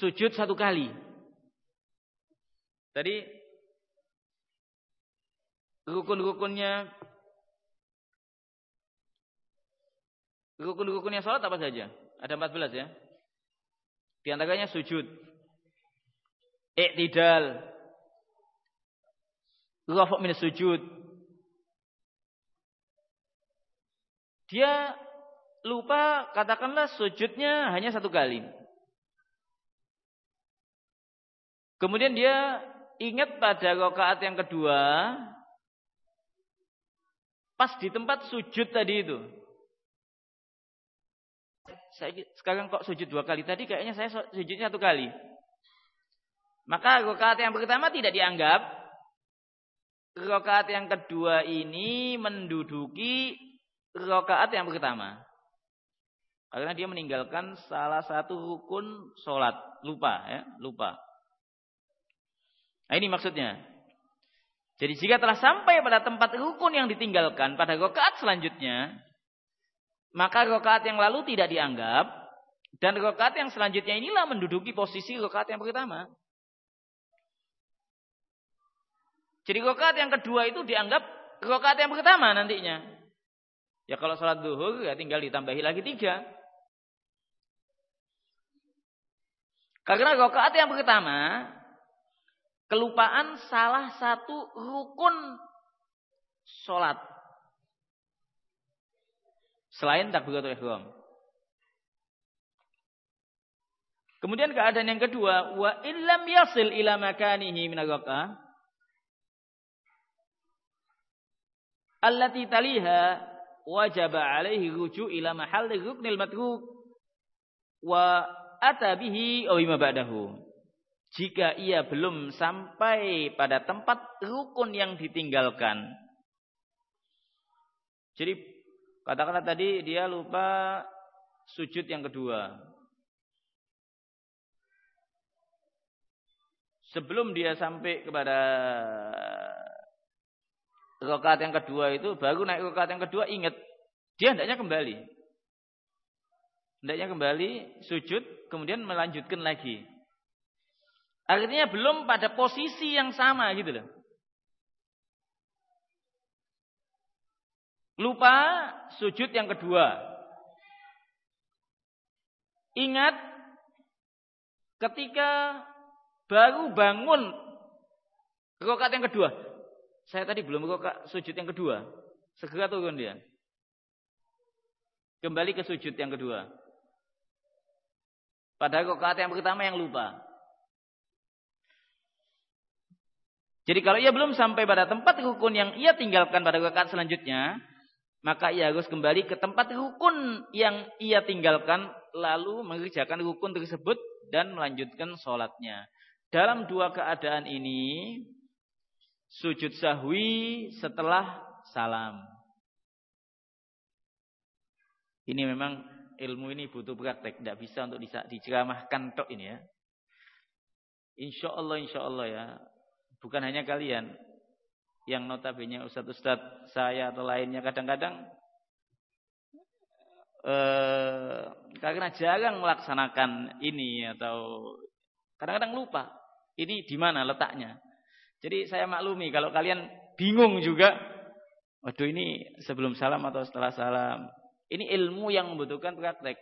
sujud satu kali tadi Rukun-rukunnya Rukun-rukunnya sholat apa saja? Ada 14 ya. Di antaranya sujud. Iktidal. Rafa' min sujud. Dia lupa katakanlah sujudnya hanya satu kali. Kemudian dia ingat pada rakaat yang kedua Pas di tempat sujud tadi itu. Saya sekarang kok sujud dua kali tadi kayaknya saya sujudnya satu kali. Maka rokaat yang pertama tidak dianggap. Rokaat yang kedua ini menduduki rokaat yang pertama. Karena dia meninggalkan salah satu rukun sholat. Lupa ya, lupa. Nah ini maksudnya. Jadi jika telah sampai pada tempat rukun yang ditinggalkan pada rokaat selanjutnya, maka rokaat yang lalu tidak dianggap, dan rokaat yang selanjutnya inilah menduduki posisi rokaat yang pertama. Jadi rokaat yang kedua itu dianggap rokaat yang pertama nantinya. Ya kalau sholat duhur ya tinggal ditambahi lagi tiga. Karena rokaat yang pertama kelupaan salah satu rukun sholat. Selain takbiratul ihram. Kemudian keadaan yang kedua, wa illam yasil ila makanihi min ar allati taliha wajaba alaihi ruju' ila mahalli ruknil matruk wa ata bihi ba'dahu jika ia belum sampai pada tempat rukun yang ditinggalkan. Jadi katakanlah tadi dia lupa sujud yang kedua. Sebelum dia sampai kepada rokat yang kedua itu, baru naik rokat yang kedua ingat. Dia hendaknya kembali. Hendaknya kembali, sujud, kemudian melanjutkan lagi. Artinya belum pada posisi yang sama gitu loh. Lupa sujud yang kedua. Ingat ketika baru bangun rokat yang kedua. Saya tadi belum rokat sujud yang kedua. Segera turun dia. Kembali ke sujud yang kedua. Pada rokat yang pertama yang lupa. Jadi kalau ia belum sampai pada tempat rukun yang ia tinggalkan pada rokat selanjutnya, maka ia harus kembali ke tempat rukun yang ia tinggalkan lalu mengerjakan rukun tersebut dan melanjutkan sholatnya. Dalam dua keadaan ini sujud sahwi setelah salam. Ini memang ilmu ini butuh praktek, tidak bisa untuk diceramahkan tok ini ya. Insya Allah, insya Allah ya. Bukan hanya kalian, yang notabene ustadz-ustadz saya atau lainnya kadang-kadang eh, karena jarang melaksanakan ini atau kadang-kadang lupa ini di mana letaknya. Jadi saya maklumi kalau kalian bingung juga, waduh ini sebelum salam atau setelah salam. Ini ilmu yang membutuhkan praktek.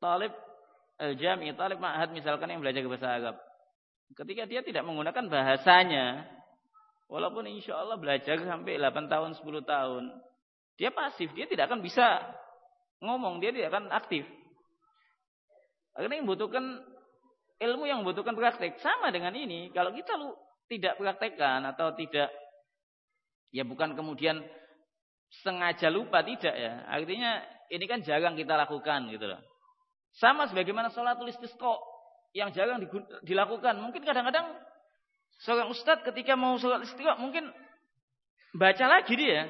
Talib al-jami, talib ma'had misalkan yang belajar bahasa Arab. Ketika dia tidak menggunakan bahasanya, Walaupun insya Allah belajar sampai 8 tahun, 10 tahun. Dia pasif, dia tidak akan bisa ngomong, dia tidak akan aktif. Akhirnya membutuhkan ilmu yang membutuhkan praktek. Sama dengan ini, kalau kita lu tidak praktekkan atau tidak, ya bukan kemudian sengaja lupa, tidak ya. Artinya ini kan jarang kita lakukan gitu loh. Sama sebagaimana sholat tulis yang jarang dilakukan. Mungkin kadang-kadang Seorang ustadz ketika mau sholat istiqomah mungkin baca lagi dia.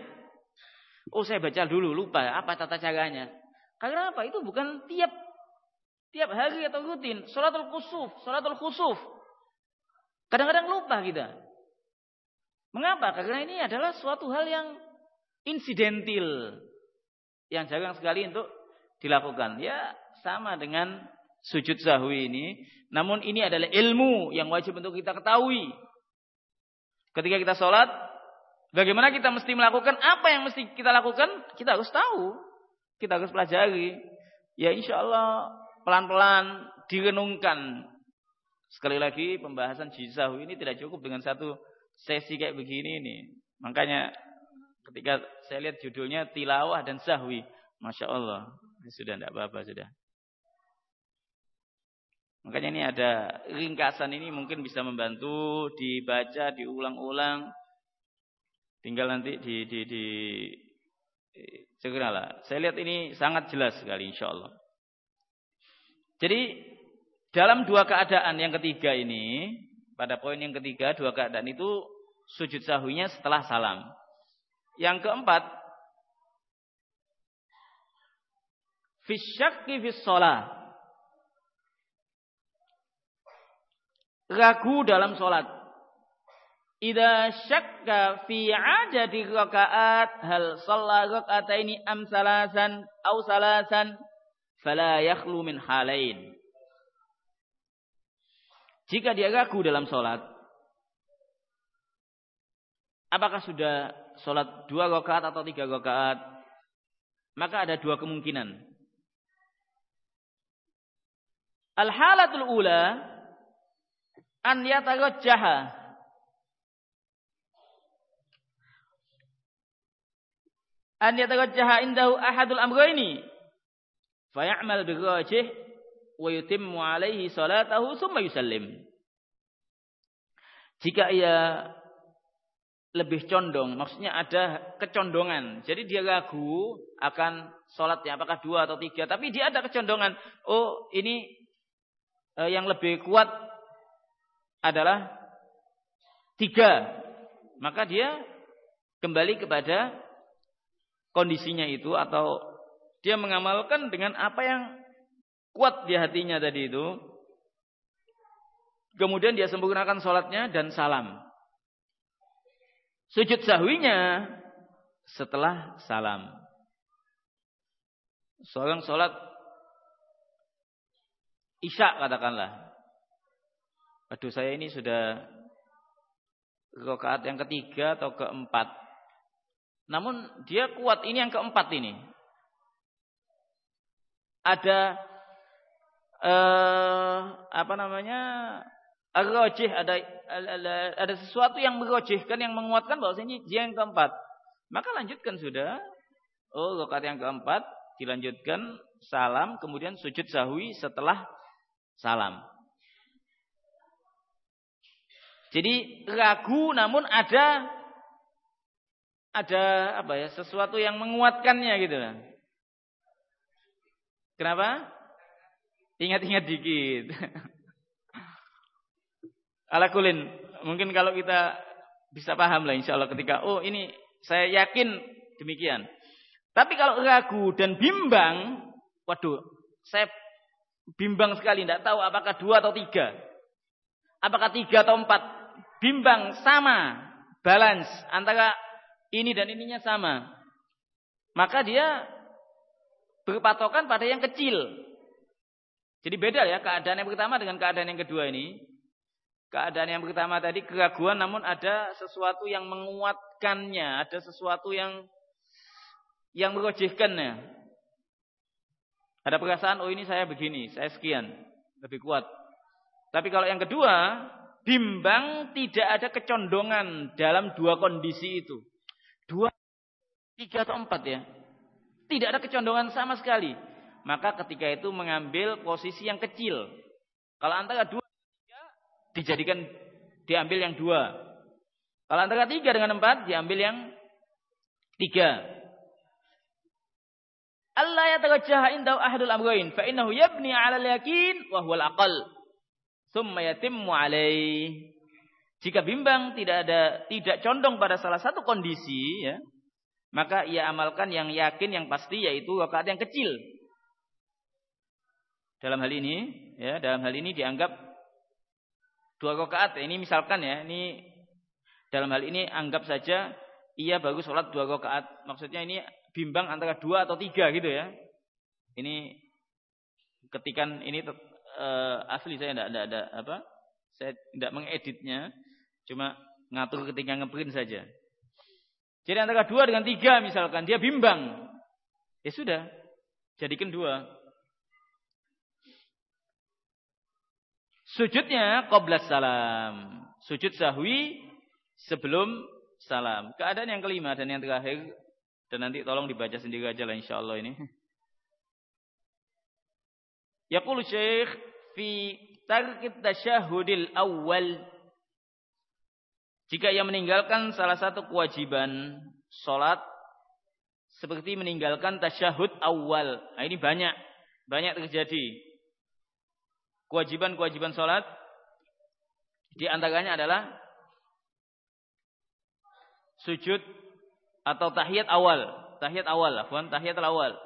Oh saya baca dulu, lupa apa tata caranya. Karena apa? Itu bukan tiap tiap hari atau rutin. Sholatul khusuf, sholatul khusuf. Kadang-kadang lupa kita. Mengapa? Karena ini adalah suatu hal yang insidentil. Yang jarang sekali untuk dilakukan. Ya sama dengan sujud sahwi ini namun ini adalah ilmu yang wajib untuk kita ketahui. Ketika kita sholat, bagaimana kita mesti melakukan apa yang mesti kita lakukan? Kita harus tahu. Kita harus pelajari. Ya insya Allah pelan-pelan direnungkan. Sekali lagi pembahasan jizahu ini tidak cukup dengan satu sesi kayak begini ini. Makanya ketika saya lihat judulnya tilawah dan sahwi. Masya Allah. Sudah tidak apa-apa sudah. Makanya ini ada ringkasan ini mungkin bisa membantu dibaca, diulang-ulang. Tinggal nanti di di di segeralah. Saya lihat ini sangat jelas sekali insya Allah. Jadi dalam dua keadaan yang ketiga ini, pada poin yang ketiga dua keadaan itu sujud sahwinya setelah salam. Yang keempat, fisyakki fis sholat ragu dalam sholat. Ida syakka fi adadi rakaat hal shalla rakataini am salasan au salasan fala yakhlu min halain. Jika dia ragu dalam sholat, apakah sudah sholat dua rakaat atau tiga rakaat, maka ada dua kemungkinan. Al-halatul ula an yatarajjaha an yatarajjaha indahu ahadul amrayni fay'amal birrajih wa yutimmu alaihi salatahu summa yusallim. Jika ia lebih condong maksudnya ada kecondongan. Jadi dia ragu akan sholatnya apakah dua atau tiga. Tapi dia ada kecondongan. Oh ini eh, yang lebih kuat adalah tiga. Maka dia kembali kepada kondisinya itu atau dia mengamalkan dengan apa yang kuat di hatinya tadi itu. Kemudian dia sempurnakan sholatnya dan salam. Sujud sahwinya setelah salam. Seorang sholat isya katakanlah. Aduh saya ini sudah rakaat yang ketiga atau keempat. Namun dia kuat ini yang keempat ini. Ada eh, apa namanya Ar-rajih ada, ada ada sesuatu yang merojihkan yang menguatkan bahwa ini dia yang keempat. Maka lanjutkan sudah. Oh, rakaat yang keempat dilanjutkan salam kemudian sujud sahwi setelah salam. Jadi ragu namun ada ada apa ya sesuatu yang menguatkannya gitu. Kenapa? Ingat-ingat dikit. <laughs> Alakulin, mungkin kalau kita bisa paham lah insya Allah ketika, oh ini saya yakin demikian. Tapi kalau ragu dan bimbang, waduh, saya bimbang sekali, tidak tahu apakah dua atau tiga. Apakah tiga atau empat. Bimbang sama, balance antara ini dan ininya sama. Maka dia berpatokan pada yang kecil. Jadi beda ya keadaan yang pertama dengan keadaan yang kedua ini. Keadaan yang pertama tadi keraguan namun ada sesuatu yang menguatkannya, ada sesuatu yang yang merojihkannya. Ada perasaan oh ini saya begini, saya sekian, lebih kuat. Tapi kalau yang kedua, bimbang tidak ada kecondongan dalam dua kondisi itu. Dua, tiga atau empat ya. Tidak ada kecondongan sama sekali. Maka ketika itu mengambil posisi yang kecil. Kalau antara dua dijadikan diambil yang dua. Kalau antara tiga dengan empat diambil yang tiga. Allah ya tagajah indahu ahadul amrain fa innahu yabni 'ala al-yakin wa huwa. Tsumma yatimmu 'alaih. Jika bimbang tidak ada tidak condong pada salah satu kondisi ya, maka ia amalkan yang yakin yang pasti yaitu rakaat yang kecil. Dalam hal ini ya, dalam hal ini dianggap dua rakaat ini misalkan ya ini dalam hal ini anggap saja ia baru sholat dua rakaat maksudnya ini bimbang antara dua atau tiga gitu ya ini ketikan ini uh, asli saya tidak ada apa saya tidak mengeditnya cuma ngatur ketika ngeprint saja jadi antara dua dengan tiga misalkan dia bimbang ya sudah jadikan dua Sujudnya qabla salam. Sujud sahwi sebelum salam. Keadaan yang kelima dan yang terakhir dan nanti tolong dibaca sendiri aja lah insyaallah ini. <laughs> Yaqulu Syekh fi tarkit tasyahudil awal jika ia meninggalkan salah satu kewajiban salat seperti meninggalkan tasyahud awal. Nah, ini banyak banyak terjadi kewajiban-kewajiban sholat di antaranya adalah sujud atau tahiyat awal, tahiyat awal, bukan tahiyat awal.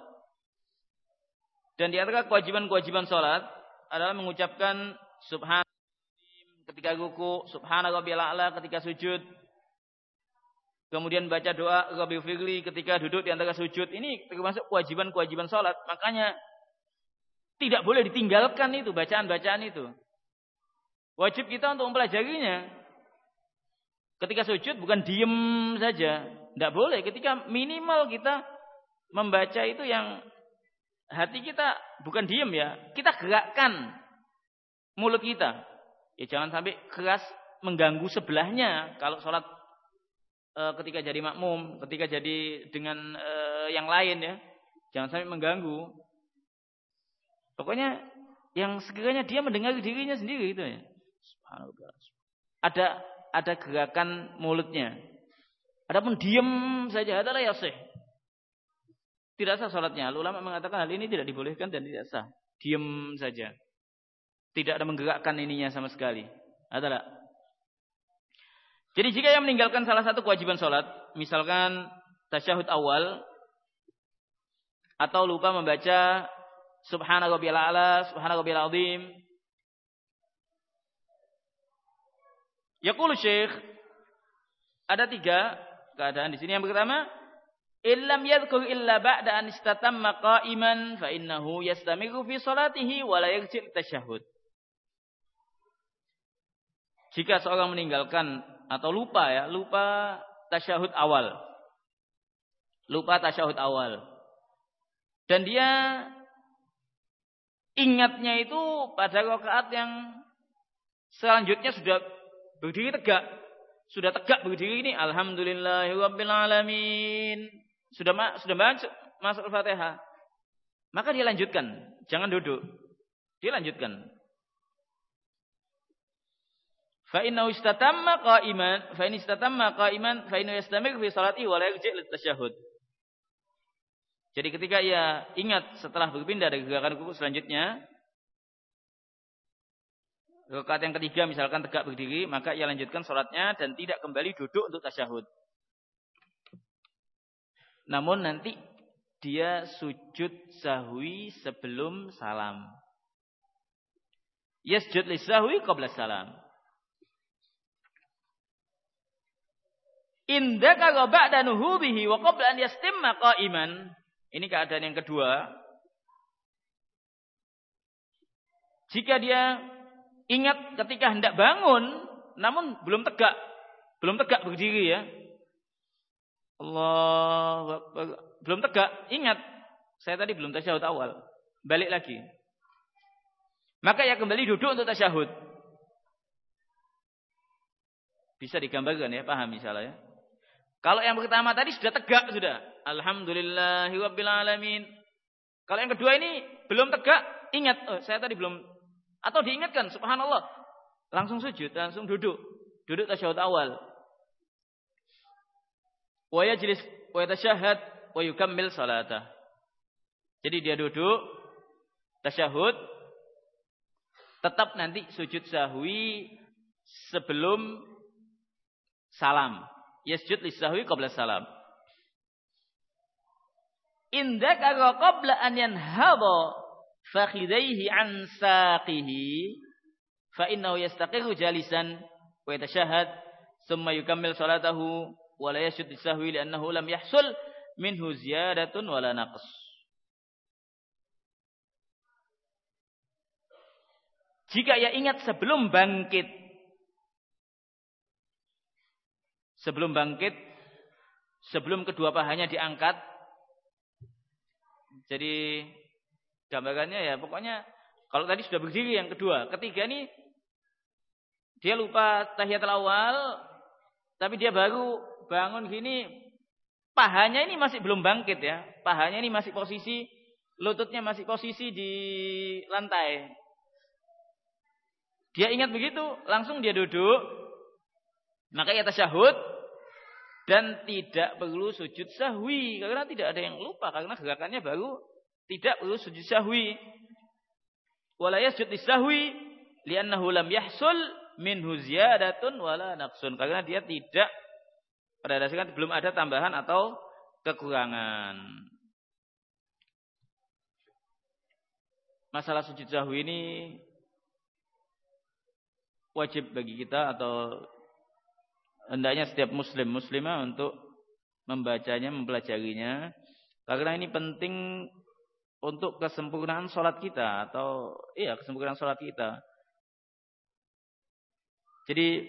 Dan di antara kewajiban-kewajiban sholat adalah mengucapkan subhan ketika ruku, subhana rabbiyal a'la ketika sujud. Kemudian baca doa Rabbi Firli ketika duduk di antara sujud. Ini termasuk kewajiban-kewajiban sholat. Makanya tidak boleh ditinggalkan itu bacaan-bacaan itu. Wajib kita untuk mempelajarinya. Ketika sujud bukan diem saja. Tidak boleh. Ketika minimal kita membaca itu yang hati kita bukan diem ya. Kita gerakkan mulut kita. Ya jangan sampai keras mengganggu sebelahnya. Kalau sholat e, ketika jadi makmum, ketika jadi dengan e, yang lain ya. Jangan sampai mengganggu. Pokoknya yang sekiranya dia mendengar dirinya sendiri itu ya. Ada ada gerakan mulutnya. Adapun diam saja adalah ya sah. Tidak sah salatnya. Ulama mengatakan hal ini tidak dibolehkan dan tidak sah. Diam saja. Tidak ada menggerakkan ininya sama sekali. Adalah. Jadi jika yang meninggalkan salah satu kewajiban salat, misalkan tasyahud awal atau lupa membaca Subhana rabbiyal a'la, subhana rabbiyal azim. Yaqulu Syekh ada tiga keadaan di sini. Yang pertama, illam yadhkur illa ba'da an istatamma qa'iman fa innahu yastamiru fi salatihi wa la yarji'. Jika seorang meninggalkan atau lupa ya, lupa tasyahud awal. Lupa tasyahud awal. Dan dia ingatnya itu pada rakaat yang selanjutnya sudah berdiri tegak. Sudah tegak berdiri ini alhamdulillahirabbil alamin. Sudah sudah masuk masuk Al-Fatihah. Maka dia lanjutkan, jangan duduk. Dia lanjutkan. Fa innahu istatamma qa'iman, fa in istatamma qa'iman, fa innahu yastamir fi salati wa la. Jadi ketika ia ingat setelah berpindah dari gerakan ruku selanjutnya, rakaat yang ketiga misalkan tegak berdiri, maka ia lanjutkan salatnya dan tidak kembali duduk untuk tasyahud. Namun nanti dia sujud sahwi sebelum salam. Yasjud lisahwi qabla salam. Indaka ba'da nuhubihi wa qabla an yastimma qa'iman. Ini keadaan yang kedua. Jika dia ingat ketika hendak bangun namun belum tegak, belum tegak berdiri ya. Allah belum tegak, ingat saya tadi belum tasyahud awal. Balik lagi. Maka ya kembali duduk untuk tasyahud. Bisa digambarkan ya, paham misalnya ya. Kalau yang pertama tadi sudah tegak sudah. Alhamdulillahirabbil alamin. Kalau yang kedua ini belum tegak, ingat oh, saya tadi belum atau diingatkan subhanallah. Langsung sujud, langsung duduk. Duduk tasyahud awal. Wa yajlis wa yatashahhad wa yukammil salatah. Jadi dia duduk tasyahud tetap nanti sujud sahwi sebelum salam yasjud lisahwi qabla salam. Indaka qabla an yanhadha fakhidaihi an saqihi fa innahu yastaqiru jalisan wa yatashahhad thumma yukammil salatahu wa la yasjud lisahwi li'annahu lam yahsul minhu ziyadatun wala naqs. Jika ia ingat sebelum bangkit sebelum bangkit, sebelum kedua pahanya diangkat. Jadi gambarannya ya pokoknya kalau tadi sudah berdiri yang kedua, ketiga ini dia lupa tahiyatul awal, tapi dia baru bangun gini, pahanya ini masih belum bangkit ya. Pahanya ini masih posisi, lututnya masih posisi di lantai. Dia ingat begitu, langsung dia duduk, maka ia tasyahud, dan tidak perlu sujud sahwi karena tidak ada yang lupa karena gerakannya baru tidak perlu sujud sahwi wala yasjud sahwi li'annahu lam yahsul minhu ziyadatun wala naqsun karena dia tidak pada dasarnya belum ada tambahan atau kekurangan masalah sujud sahwi ini wajib bagi kita atau hendaknya setiap muslim muslimah untuk membacanya, mempelajarinya karena ini penting untuk kesempurnaan sholat kita atau iya kesempurnaan sholat kita. Jadi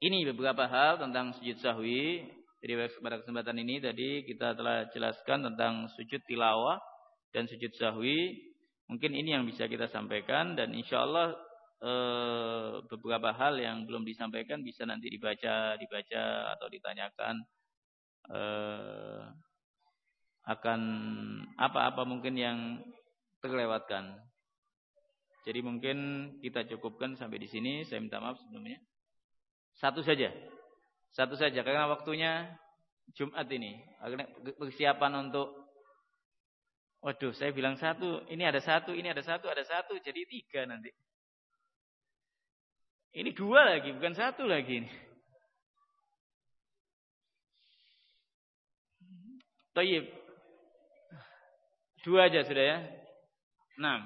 ini beberapa hal tentang sujud sahwi. Jadi pada kesempatan ini tadi kita telah jelaskan tentang sujud tilawah dan sujud sahwi. Mungkin ini yang bisa kita sampaikan dan insya Allah Eh, beberapa hal yang belum disampaikan bisa nanti dibaca, dibaca atau ditanyakan eh, akan apa-apa mungkin yang terlewatkan. Jadi mungkin kita cukupkan sampai di sini. Saya minta maaf sebelumnya. Satu saja. Satu saja karena waktunya Jumat ini. Persiapan untuk Waduh, saya bilang satu, ini ada satu, ini ada satu, ada satu, jadi tiga nanti. Ini dua lagi, bukan satu lagi. Tayyib. Dua aja sudah ya. Enam.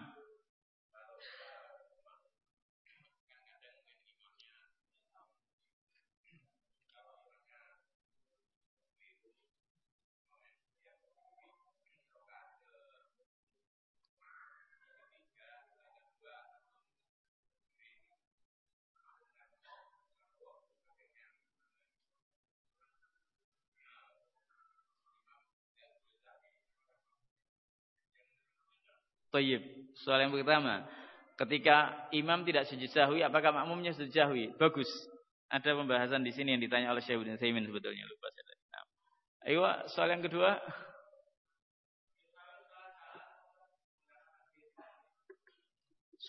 Toyib. Soal yang pertama. Ketika imam tidak sujud sahwi, apakah makmumnya sujud sahwi? Bagus. Ada pembahasan di sini yang ditanya oleh Syekh Ibnu Taimin sebetulnya lupa saya. Nah. Ayo soal yang kedua.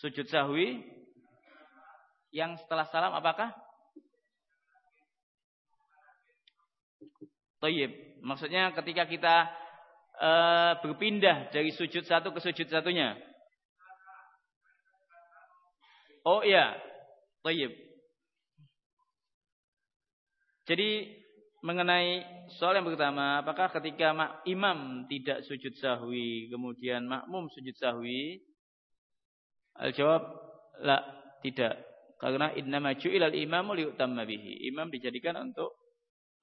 Sujud sahwi yang setelah salam apakah? Toyib. Maksudnya ketika kita e, berpindah dari sujud satu ke sujud satunya. Oh iya. Toyib. Jadi mengenai soal yang pertama, apakah ketika imam tidak sujud sahwi, kemudian makmum sujud sahwi? Al-jawab, la, tidak. Karena innama ju'ilal imamu liutamma bihi. Imam dijadikan untuk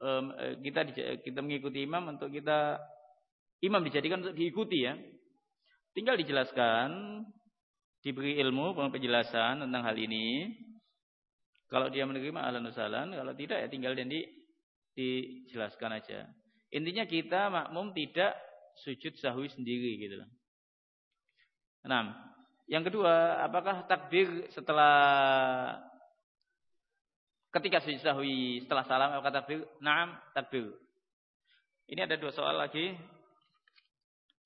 um, kita kita mengikuti imam untuk kita imam dijadikan untuk diikuti ya. Tinggal dijelaskan, diberi ilmu penjelasan tentang hal ini. Kalau dia menerima ahlan usalan, kalau tidak ya tinggal dan di, dijelaskan aja. Intinya kita makmum tidak sujud sahwi sendiri gitu loh. Enam. Yang kedua, apakah takbir setelah Ketika sujud sahwi setelah salam apakah takbir? Naam, takbir. Ini ada dua soal lagi.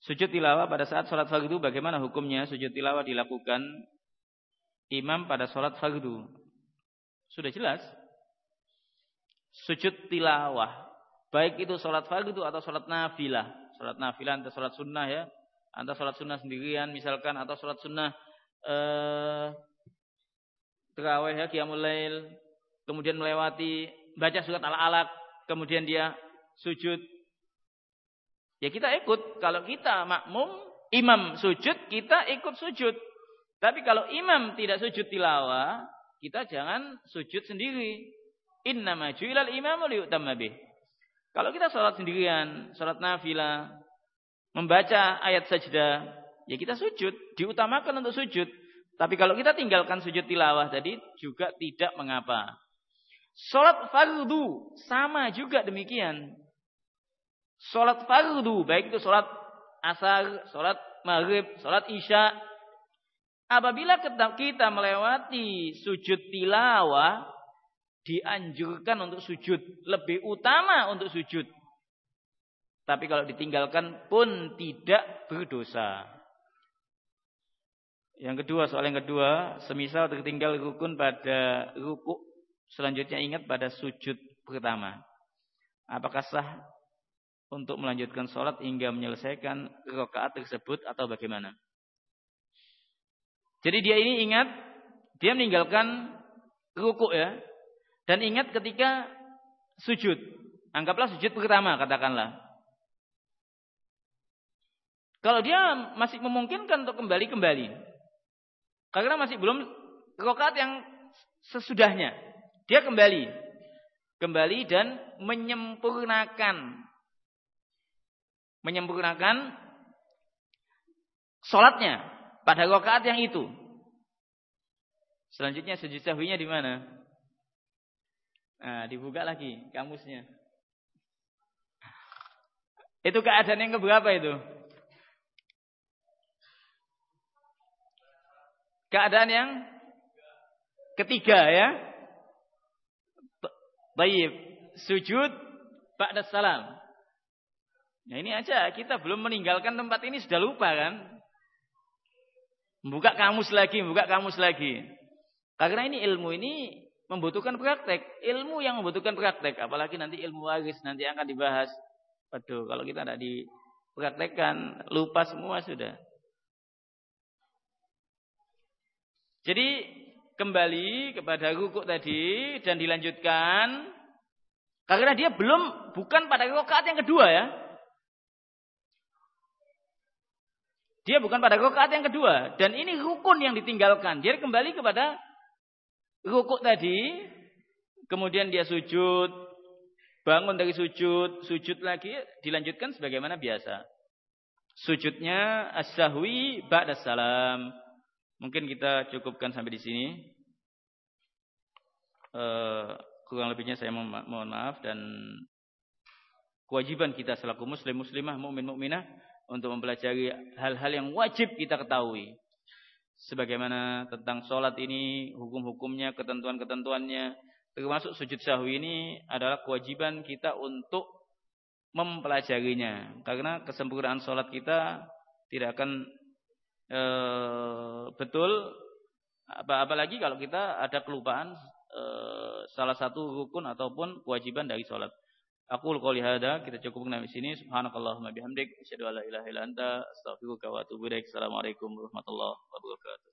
Sujud tilawah pada saat sholat fardu bagaimana hukumnya sujud tilawah dilakukan imam pada sholat fardu? Sudah jelas. Sujud tilawah baik itu sholat fardu atau sholat nafilah, sholat nafilah atau sholat sunnah ya, atau sholat sunnah sendirian misalkan atau sholat sunnah eh, terawih ya, qiyamul lail kemudian melewati baca surat al-alaq, kemudian dia sujud. Ya kita ikut. Kalau kita makmum, imam sujud, kita ikut sujud. Tapi kalau imam tidak sujud tilawah, kita jangan sujud sendiri. Inna majuilal imamu liyutamma. Kalau kita sholat sendirian, sholat nafilah, membaca ayat sajdah, ya kita sujud, diutamakan untuk sujud. Tapi kalau kita tinggalkan sujud tilawah tadi juga tidak mengapa. Salat fardu sama juga demikian. Salat fardu baik itu salat asar, salat maghrib, salat isya. Apabila kita melewati sujud tilawah dianjurkan untuk sujud, lebih utama untuk sujud. Tapi kalau ditinggalkan pun tidak berdosa. Yang kedua, soal yang kedua, semisal tertinggal rukun pada rukuk Selanjutnya ingat pada sujud pertama. Apakah sah untuk melanjutkan sholat hingga menyelesaikan rakaat tersebut atau bagaimana? Jadi dia ini ingat, dia meninggalkan rukuk ya. Dan ingat ketika sujud. Anggaplah sujud pertama katakanlah. Kalau dia masih memungkinkan untuk kembali-kembali. Karena masih belum rakaat yang sesudahnya. Dia kembali. Kembali dan menyempurnakan. Menyempurnakan sholatnya pada rakaat yang itu. Selanjutnya sujud sahwinya di mana? Nah, dibuka lagi kamusnya. Itu keadaan yang keberapa itu? Keadaan yang ketiga ya. Baik, sujud ba'da salam. Nah ini aja kita belum meninggalkan tempat ini sudah lupa kan? Buka kamus lagi, buka kamus lagi. Karena ini ilmu ini membutuhkan praktek. Ilmu yang membutuhkan praktek. Apalagi nanti ilmu waris nanti akan dibahas. Waduh, kalau kita tidak dipraktekkan, lupa semua sudah. Jadi kembali kepada rukuk tadi dan dilanjutkan karena dia belum bukan pada rakaat yang kedua ya. Dia bukan pada rakaat yang kedua dan ini rukun yang ditinggalkan. Dia kembali kepada rukuk tadi, kemudian dia sujud, bangun dari sujud, sujud lagi dilanjutkan sebagaimana biasa. Sujudnya as-sahwi ba'da salam. Mungkin kita cukupkan sampai di sini. Uh, kurang lebihnya saya mohon maaf dan kewajiban kita selaku muslim muslimah mukmin mukminah untuk mempelajari hal-hal yang wajib kita ketahui. Sebagaimana tentang sholat ini, hukum-hukumnya, ketentuan-ketentuannya, termasuk sujud sahwi ini adalah kewajiban kita untuk mempelajarinya. Karena kesempurnaan sholat kita tidak akan e, betul, apalagi kalau kita ada kelupaan e, salah satu rukun ataupun kewajiban dari sholat. Aku qouli hada, kita cukupkan di sini. Subhanakallahumma bihamdik, asyhadu an la ilaha illa anta, astaghfiruka wa atubu ilaik. Assalamualaikum warahmatullahi wabarakatuh.